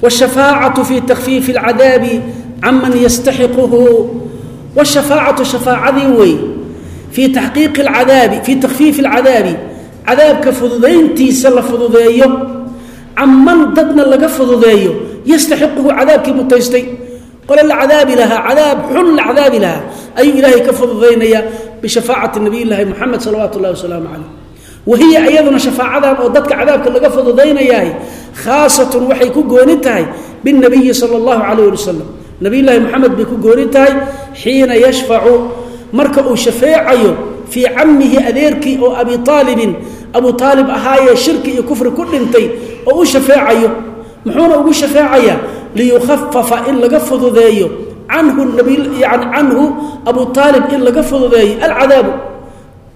wshafaacatu fii takfiifi alcadaabi can yastaxiquhu wshafaacatu shafaacadii wey fii taxqiiqi alcadaabi fii takfiifi alcadaabi cadaabka fududayntiisa la fududeeyo canman dadna laga fududeeyo yastaxiquhu cadaabkii mutaystay. Qole la cadaabi lahaa cadaab xun la cadaabi lahaa ayuu ilaahay ka fududaynaya bishafaacati nabiy llaahi moxamed wasalaamu calayh. Wahiya iyaduna shafaacadan oo dadka cadaabka laga fududaynayahay khaasatun waxay ku gooni tahay binabiyi sala allahu calayh ali wasalam nabiyllaahi moxamed bay ku gooni tahay xiina yashfacu marka uu shafeecayo fii cammihi adeerkii oo abi aalibin abu aalib ahaayee shirki iyo kufri ku dhintay oo u shafeecayo muxuuna ugu shafeecayaa liyukhafafa in laga fududeeyo canhu abu aalib in laga fududeeyo alcadaabu.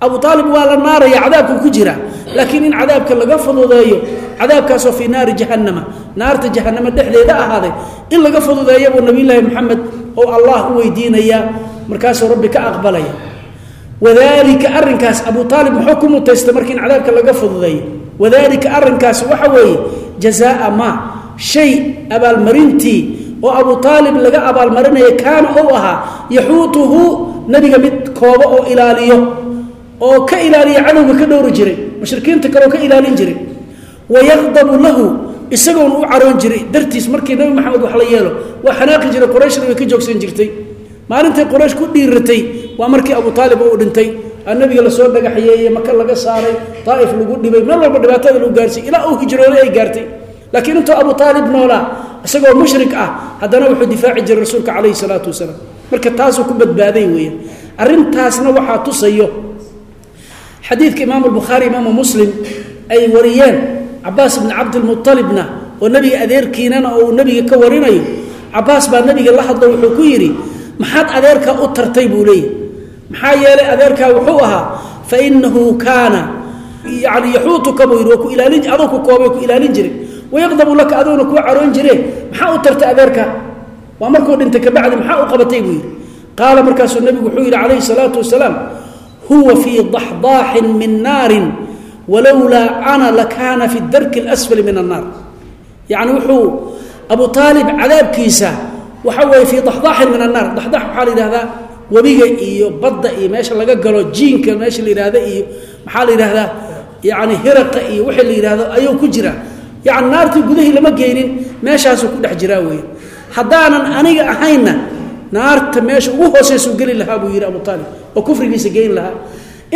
Abu aalib waa la naaraya cadaabku ku jira laakiin in cadaabka laga fududeeyo cadaabkaasoo fii naari jahannama naarta jahanamo dhexdeeda ahaaday in laga fududeeya buu nabiyulaahi moxamed oo allah u weydiinaya markaasuu rabbi ka aqbalaya wadalika arinkaas abu aalib muxuu ku mutaystay markii in cadaabka laga fududeeyo wadalika arinkaas waxa weeye jazaa ma shay abaalmarintii oo abu aalib laga abaalmarinaya kaana ou ahaa yaxuutuhu nabiga mid koobo oo ilaaliyo oo ka ilaaliya cadowga ka dhowri jiray mushrikiinta kaleoo ka ilaalin jiray. Wayaqdabu lahu isagoona u caroon jiray. Dartiis markii nabi maxamed wax la yeelo waa xanaaqi jiray qorayshna way ka joogsan jirtay maalintay qoraysh ku dhiiratay waa markii abu aalib uu dhintay. Nabiga la soo dhagaxyeeye maka laga saaray daaif lagu dhibay meel walba dhibaatada lagu gaarsiy ilaa uu hijrooday ay gaartay. Laakiin intuu abu aalib noolaa isagoo mushrik ah haddana wuxuu difaaci jiray rasuulka calayhi salaatu wasalaam. Marka taasuu ku badbaaday weeyaan arrintaasna waxaa tusayo xadiidka imaamu albukhaari imaamu muslim ay wariyeen cabaas bni cabdilmualibna oo nebiga adeerkiinana oo uu nebiga ka warinayo. Cabaas baa nebiga la hadlo wuxuu ku yidhi maxaad adeerkaa u tartay buu leeyahy maxaa yeelay adeerkaa wuxuu ahaa fa inahu kaana yani yaxuutuka buu waa ku ilaalin adoo ku koobay ku ilaalin jiray. Wayaqdabu laka adoona kuu caroon jire maxaa u tartay adeerka? Waa markuu dhintay kabacdi maxaa u qabatay buu yidhi. Qaala markaasuu nebigu wuxuu yidhi calayhi salaatu wasalaam huwa fii daxdaaxin min naarin walowlaa ana lakaana fi darki اlasfali min annaar. Yacni wuxuu abu aalib cadaabkiisa waxa weeye fii daxdaaxin min annaar daxdaax waxaa la yidhahdaa webiga iyo badda iyo meesha laga galo jiinka meesha la yidhahda iyo maxaa la yidhahdaa yani hiraqa iyo wixii la yidhahdo ayuu ku jira yani naartii gudahii lama geynin meeshaasuu ku dhex jiraa weeye. Haddaanan aniga ahaynna naarta meesha ugu hooseysuu geli lahaa buu yidhi abu aalib oo kufrigiisa geyn lahaa.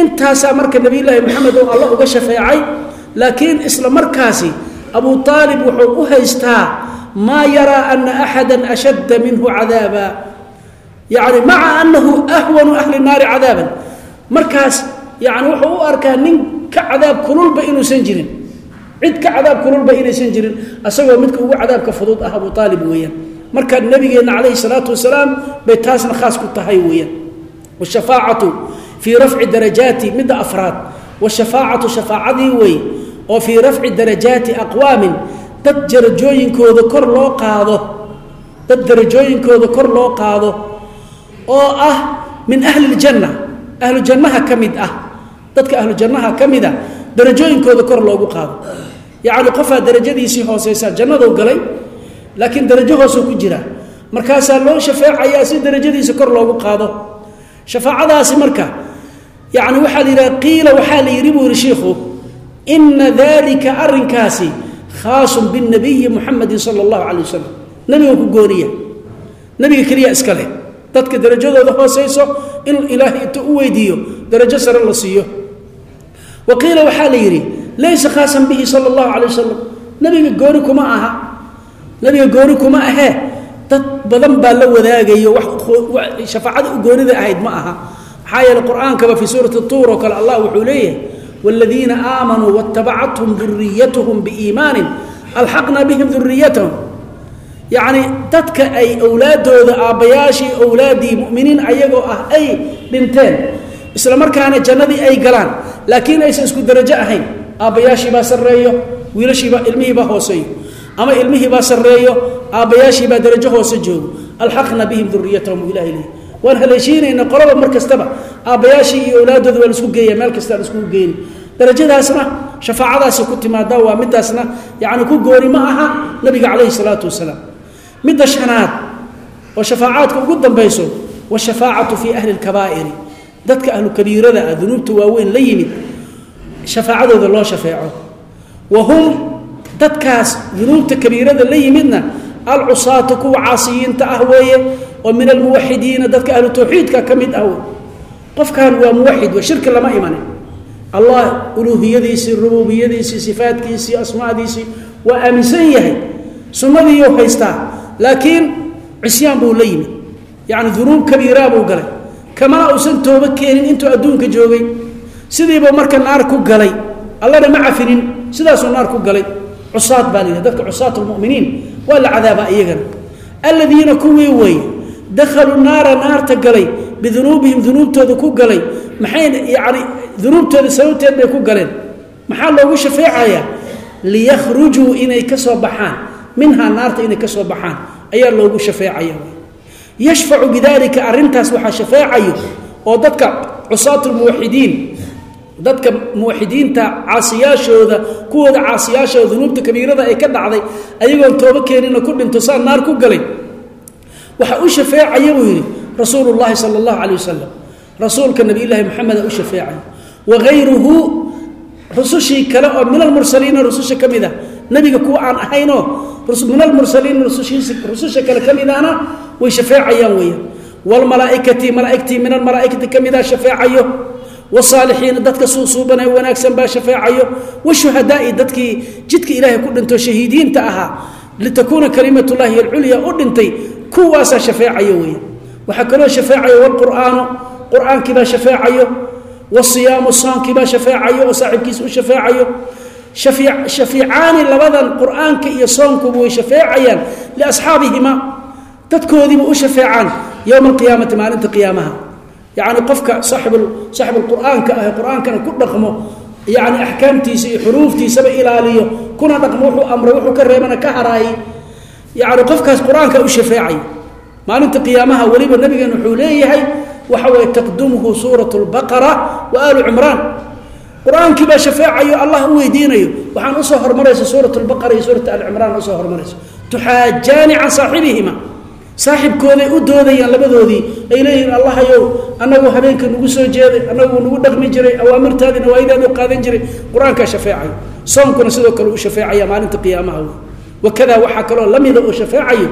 Intaasaa marka nabiyulaahi maxamed oo alla uga shafeecay laakiin isla markaasi abu aalib wuxuu u haystaa maa yaraa ana axada ashadda minhu cadaaba. Yani maca anahu ahwanu ahli naari cadaaban. Markaas yani wuxuu u arkaa nin ka cadaab kululba inuusan jirin. Cid ka cadaab kululba inaysan jirin asagoo midka ugu cadaabka fudud ah abu aalib weeyaan. Marka nabigeenna calayhi salaatu wasalaam bay taasna khaas ku tahay weeyaan. Washafaacatu fii rafci darajaati midda afraad. Washafaacatu shafaacadii wey oo fii rafci darajaati aqwaamin dad darajooyinkooda kor loo qaado. Dad darajooyinkooda kor loo qaado. Oo ah min ahli ljanna ahlu jannaha ka mid ah. Dadka ahlu ka mida darajooyinkooda kor loogu qaado. Yacni qofaa darajadiisii hooseysa jannadou galay laakiin darajo hoosuu ku jira. Markaasaa loo shafeecayaa si darajadiisa kor loogu qaado. Shafaacadaasi marka yani waxaa la yidhaha qiila waxaa la yidhi buu yihi shiikhu ina dalika arinkaasi khaasun binabiyi muxamedin sala allahu calay wasalam nebiga ku gooniya nebiga keliya iska leh dadka darajadooda hooseyso in ilaahay inta u weydiiyo darajo sare la siiyo wa qiila waxaa la yidhi laysa khaasan bihi sala allahu calay wasalam nebiga gooni kuma aha nebiga gooni kuma ahee dad badan baa la wadaagayo shafaacada goonida ahayd ma aha maxaa yeele qur'aankaba fii suurati tuur oo kale allah wuxuu leeyahay wاladiina aamanuu waاtabacathum duriyathm biiimaanin alxaqna bihim duriyatahum yacni dadka ay owlaadooda aabbayaashii owlaaddii mu'miniin ayagoo ah ay dhinteen isla markaana jannadii ay galaan laakiin aysan isku darajo ahayn aabbayaashiibaa sarreeyo wiilashiibaa ilmihiibaa hooseeyo ama ilmihiibaa sarreeyo aabbayaashiibaa darajo hoose joogo alxaqna bihim duriyatahum ilahay leey waan haleeshiinayna qolaba mar kastaba. Aabbayaashii iyo owlaadooda waa la isku geeya meel kasta la isku geyni darajadaasna shafaacadaasi ku timaada waa midaasna yani ku gooni ma aha nabiga calayhi salaatu wasalaam. Midda shanaad oo shafaacaadka ugu dambayso washafaacatu fii ahli lkabaa'iri dadka ahlu kabiirada ah dunuubta waaweyn la yimid shafaacadooda loo shafeeco. Wa hum dadkaas dunuubta kabiirada la yimidna alcusaatu kuwa caasiyiinta ah weeye oo min almuwaxidiina dadka ahlu tawxiidka ka mid ah wey qofkan waa muwaxid wey shirki lama imanin. Allah uluuhiyadiisii rububiyadiisii sifaadkiisii asmaadiisii waa aaminsan yahay. Sunnadiiu haystaa laakiin cisyaan buu la yimid. Yacni dunuub kabiiraa buu galay. Kamana uusan toobo keenin intuu adduunka joogay. Sidiibuu marka naar ku galay allana ma cafinin. Sidaasuu naar ku galay cusaad baa la dadka cusaat lmuminiin waa la cadaabaa iyagana aladiina kuwii weeye dakhaluu naara naarta galay bidunuubihim dunuubtooda ku galay maxay yani dunuubtooda sababteed bay ku galeen. Maxaa loogu shafeecayaa? Liyakhrujuu inay ka soo baxaan. Minhaa naarta inay ka soo baxaan. Ayaa loogu shafeecaya. Yashfacu bidalika arrintaas waxaa shafeecayo oo dadka cusaat lmuwaxidiin dadka muwaxidiinta caasiyaashooda kuwooda caasiyaashooda dunuubta kabiirada ay ka dhacday ayagoon toobo keenina ku dhinto saa naar ku galay. Waxaa u shafeecaya buu yidhi rasuulu llahi sala allahu calay wasalam rasuulka nabiyllaahi maxameda u shafeecaya. Wagayruhu rusushii kale oo min almursaliina rususha ka mid ah nebiga kuwa aan ahaynoo min almursaliina rususha kale ka midana way shafeecayaan weeyaan wlmalaaikati malaaigtii min almalaaikati ka mida shafeecayo wsaalixiina dadka suusuubanee wanaagsan baa shafeecayo. Washuhadaai dadkii jidka ilaahay ku dhinto shahiidiinta ahaa litakuuna kalimat llahi alculya u dhintay kuwaasaa shafeecayo weya waxaa kaloo shafeecayo wlqur'aanu qur'aankiibaa shafeecayo wasiyaamu soonkiibaa shafeecayo oo saaxiibkiisa u shafeecayo. Shafiicaani labadan qur'aanka iyo soonkuba way shafeecayaan liasxaabihima dadkoodiiba u shafeecaan yowma alqiyaamati maalinta qiyaamaha yacni qofka saaxibulqur'aanka ah qur'aankana ku dhaqmo yani axkaamtiisa iyo xuruuftiisaba ilaaliyo kuna dhaqmo wuxuu amray wuxuu ka reebana ka haraayay yani qofkaas qur'aanka u shafeecaya maalinta qiyaamaha weliba nabigeena wuxuu leeyahay waxa weye taqdumuhu suurat lbaqara wa aalu cimraan. Qur'aankii baa shafeecayo allah u weydiinayo. Waxaan u soo hormaraysa suurat lbaqara iyo suurat alcimraan u soo hormaraysa. Tuxaajaani can saaxibihima saaxibkooday u doodayaan labadoodii ay leeyihiin allahayow anagu habeenka nagu soo jeeday anagu nagu dhaqmi jiray awaamirtaadii nawaayidaadi u qaadan jiray. Qur'aankaa shafeecayo soonkuna sidoo kale u shafeecaya maalinta qiyaamaha wey wakada waxaa kaloo la mida oo shafeecayo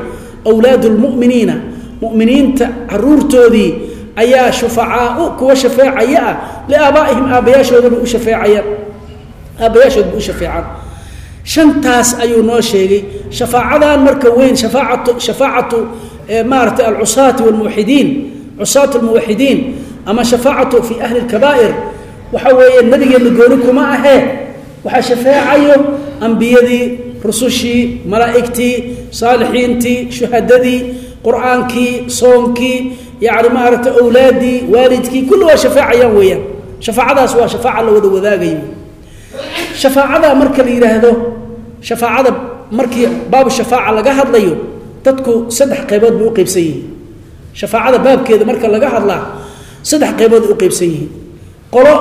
wlaadu lmuminiina muminiinta caruurtoodii ayaa shufacaau kuwa shafeecaya ah liaabaa'ihim aabbayaashoodaba u shafeecayaan aabbayaashoodaba u shafeecaan shantaas ayuu noo sheegay. Shafaacadan marka weyn shaaacatu shafaacatu maarata alcusaati wlmuwaxidiin cusaat lmuwaxidiin ama shafaacatu fi ahli lkabaa'ir waxa weeye nabigeena gooni kuma ahee waxaa shafeecayo ambiyadii rusushii malaa'igtii saalixiintii shuhadadii qur'aankii soonkii yani maarata owlaadii waalidkii kulli waa shafeecayaan weeyaan. Shafaacadaas waa shafaaca la wada wadaagayo. Shafaacada marka la yidhaahdo shafaacada markii baabu shafaaca laga hadlayo dadku saddex qaybood bay qaybsan yihiin shafaacada baabkeeda marka laga hadlaa saddex qaybood ay u qaybsan yihiin qolo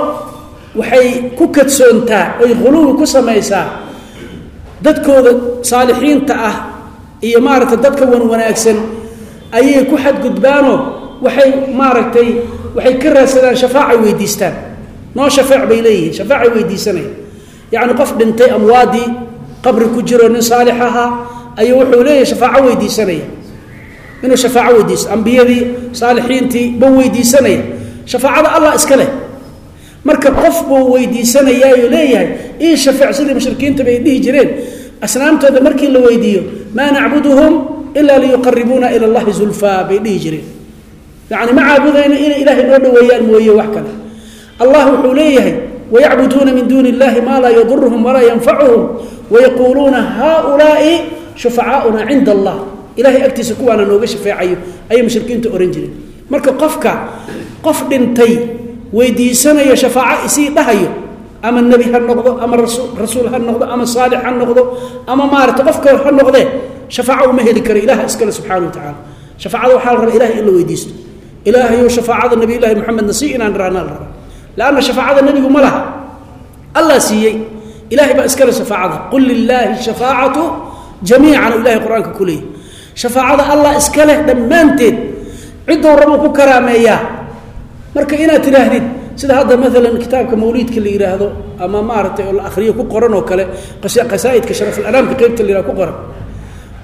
waxay ku kadsoontaa oy khuluwi ku samaysaa dadkooda saalixiinta ah iyo maaragtay dadka wan wanaagsan ayay ku xadgudbaanoo waxay maaragtay waxay ka raadsadaan shafaacay weydiistaan. Noo shafeec bay leeyihiin shafaacay weydiisanaya yacni qof dhintay amwaadii qabri ku jiro nin saalix ahaa ayuu wuxuu leeyahay shafaaco weydiisanaya. Inuu shafaaco weydiisto ambiyadii saalixiintii buu weydiisanaya. Shafaacada allah iska leh. Marka qof buu weydiisanayaayo leeyahay ii shafeec sidii mushrikiintaba ay dhihi jireen. Asnaamtooda markii la weydiiyo maa nacbuduhum ilaa liyuqaribuuna ila allahi zulfaa bay dhihi jireen. Yani ma caabudayno inay ilaahay noo dhoweeyaan mooye wax kale. Allah wuxuu leeyahay wayacbuduuna min duuni illahi maa laa yaduruhum walaa yanfacuhum wayaquuluuna haaulaai shufacaauna cinda allah. Ilahay agtiisa kuwaana nooga shafeecayo ayay mushrikiinta ohan jireen marka qofka qof dhintay weydiisanayo shafaaco isii dhahayo ama nebi ha noqdo ama rasuul ha noqdo ama saalix ha noqdo ama maarata qof kale ha noqdee shafaaco uma heli karo ilaha iskale subxana wa tacaala shafaacada waxaa la rabaa ilahay in la weydiisto. Ilaahayo shafaacada nabiy llaahi moxamedna si inaan raana la rabaa lanna shafaacada nebigu ma laha. Allah siiyey. Ilahay baa iskale shafaacada. Qul lilaahi shafaacatu jamiican oo ilahay qur'aanka ku leeyay shafaacada allah iska leh dhammaanteed ciddou rabo ku karaameeyaa marka inaad tidhaahdid sida hadda maalan kitaabka mawliidka la yidhaahdo ama maaragtay oo la akhriyo ku qoran oo kale qasaa'idka sharafulanaamka qeybta la yihahdo ku qoran.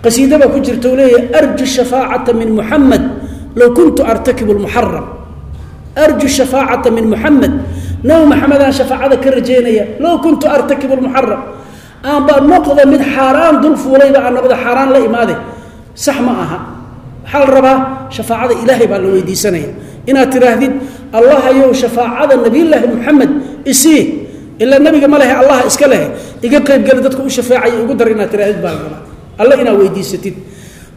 Qasiidabaa ku jirta u leeyahay arju shafaacata min muxamed low kuntu artakibu lmuxaram arju shafaacata min muxamed nabi maxamedaan shafaacada ka rajeynaya low kuntu artakibu lmuxaram aanba noqda mid xaaraan dul fuulayba aan noqda xaaraan la imaade. Sax ma aha. Waxaa la rabaa shafaacada ilaahay baa la weydiisanaya inaad tidhaahdid allahayow shafaacada nabiyulaahi moxamed isii ilaa nabiga ma lehe allah iska lehe. Iga qaybgeli dadka u shafeecaya igu dar inaad tidhahdid baa la rabaa. Alle inaad weydiisatid.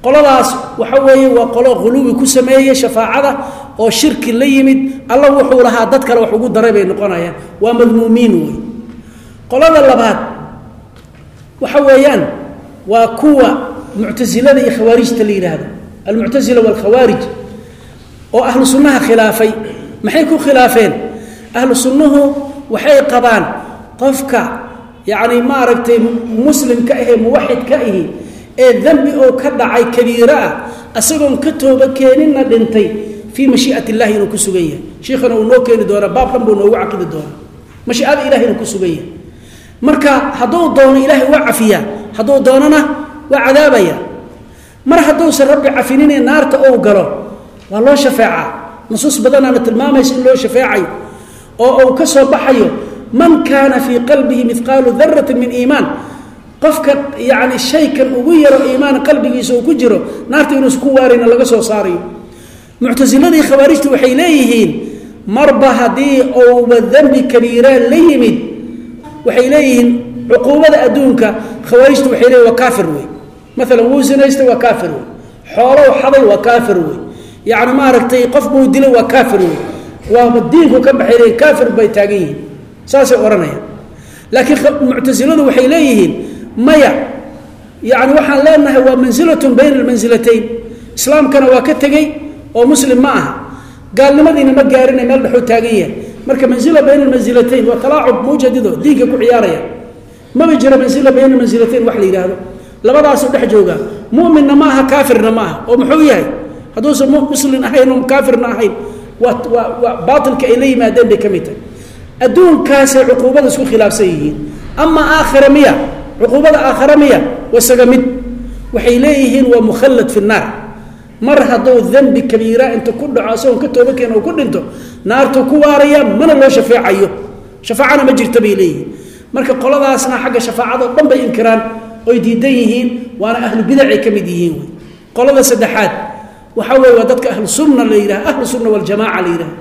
Qoladaas waxa weeye waa qolo huluwi ku sameeyey shafaacada oo shirki la yimid. Alla wuxuu lahaa dad kale wax ugu daray bay noqonayaan. Waa madmuumiin wey qolada labaad waxa weeyaan waa kuwa muctasilada iyo khawaarijta la yidhaahdo almuctasila walkhawaarij oo ahlu sunnaha khilaafay. Maxay ku khilaafeen? Ahlu sunnuhu waxay qabaan qofka yacni maaragtay muslimka ahee muwaxidka ahi ee dembi oo ka dhacay kabiiro ah isagoon ka tooba keeninna dhintay fii mashii'at illahi inuu ku sugan yahay shiikhana uu noo keeni doonaa baab dhan buu noogu caqidi doonaa. Mashiicada ilahi inuu ku sugan yahay marka hadduu doono ilaahay waa cafiyaa hadduu doonona waa cadaabaya. Mar hadduusan rabbi cafininee naarta ou galo waa loo shafeecaa. Nusuus badanaana tilmaamaysa in loo shafeecayo oo uu ka soo baxayo man kaana fii qalbihi midqaalu daratin min iimaan. Qofka yani shaykan ugu yaro iimaan qalbigiisa uu ku jiro naarta inuusan ku waarayna laga soo saarayo. Muctasiladii khawaarijtu waxay leeyihiin marba haddii ouba dembi kabiiraan la yimid waxay leeyihiin cuquubada adduunka khawaarijtu waxay leeyihiin waa kaafir wey maalan wuu sinaystay waa kaafir wey xoolow xaday waa kaafir wey yacni maaragtay qof buu dilay waa kaafir wey waaba diinku ka baxay kaafir bay taagan yihiin. Saasay odhanayaan laakiin muctasiladu waxay leeyihiin maya yani waxaan leenahay waa mansilatun bayna almansilatayn islaamkana waa ka tegey oo muslim ma aha. Gaalnimadiina ma gaarina meel dhexuu taagan yahay marka mansila bayna almansilatayn waa talaacub mawjadido diinka ku ciyaaraya. Maba jiro mansila bayna almansilatayn wax la yidhaahdo. Labadaasuu dhex joogaa muminna ma aha kaafirna ma aha. Oo muxuu yahay? Hadduusan muslin ahayn oo kaafirna ahayn. Waa waa ay la yimaadeen bay ka mid tahay. Adduunkaasay cuquubada isku khilaafsan yihiin. Ama aakhira miya cuquubada aakhira miya wasaga mid. Waxay leeyihiin waa mukhallad fi naar mar hadduu dembi kabiira inta ku dhaco isagoon ka tooba keena ku dhinto naartuu ku waaraya mana loo shafeecayo. Shafaacana ma jirta bay leeyihiin. Marka qoladaasna xagga shafaacado dhan bay inkiraan oy diidan yihiin waana ahlu bidacay ka mid yihiin wy qolada saddexaad waxaa weye waa dadka ahlu sunna la yidhah ahlu sunna waljamaca la yidhahdo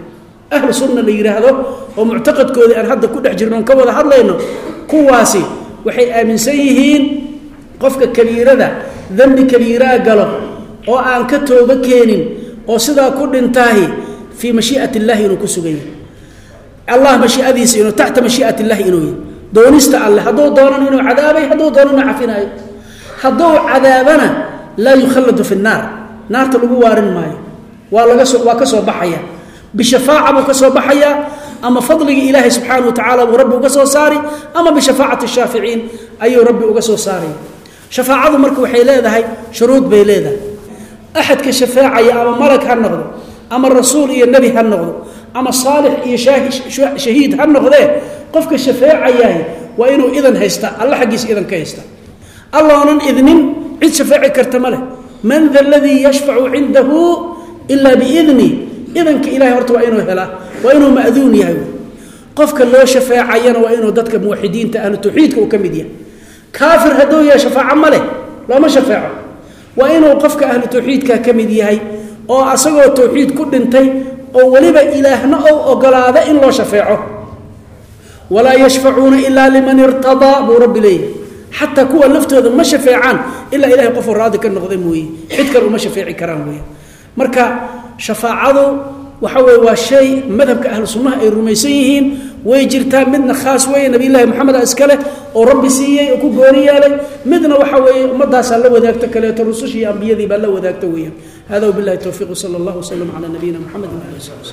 ahlu sunna la yidhaahdo oo muctaqadkoodii aan hadda ku dhex jirno ka wada hadlayno kuwaasi waxay aaminsan yihiin qofka kabiirada dembi kabiiraa galo oo aan ka tooba keenin oo sidaa ku dhintaahi fii mashii'at illahi inuu ku sugan yahay allah mashiiadiisa inuu taxta mashii'at illahi inuu yahay doonista alle hadduu doonan inuu cadaabay hadduu doonan cafinaayo hadduu cadaabana laa yukhalladu fi nnaar naarta lagu waarin maayo. Waa laga soo waa ka soo baxaya. Bishafaaca buu ka soo baxayaa ama fadligii ilaahay subxaana wa tacala buu rabbi uga soo saari ama bishafaacati shaaficiin ayuu rabbi uga soo saaraya shafaacadu marka waxay leedahay shuruud bay leedahay axadka shafaacaya ama malag ha noqdo ama rasuul iyo nebi ha noqdo ama saalix iyo shahiid ha noqdee qofka shafeecayahay waa inuu idan haysta alla xaggiisa idan haysta alloonan idnin cid shafeeci karta ma leh man da ladii yashfacu cindahu ilaa biidni idanka ilahay horta waa inuu helaa waa inuu ma'duun yahay qofka loo shafeecayana waa inuu dadka muwaxidiinta ahlu uu ka mid yahay kaafir hadduu yahay shafaaco ma leh looma shafeeco waa inuu qofka ahlu tawxiidka ka mid yahay oo asagoo tawxiid ku dhintay oo weliba ilaahna ou ogolaada in loo shafeeco. Walaa yashfacuuna ilaa liman irtadaa buu rabbi leeyahy xataa kuwa laftooda ma shafeecaan ilaa ilahay qofuu raadi ka noqda mooye. Cid kale uma shafeeci karaan weya marka shafaacadu waxa weye waa shay madhabka ahlu sunnaha ay rumaysan yihiin way jirtaa midna khaas weeye nabiylahi moxamed a iskaleh oo rabbi siiyey oo ku gooni yeelay midna waxa weeye ummadaasaa la wadaagto kaleeto rusushii ambiyadii baa la wadaagta weeyaan. Hada wabilahi towfiiq sala allah wslam calaa nabiyina mxamed wali wslm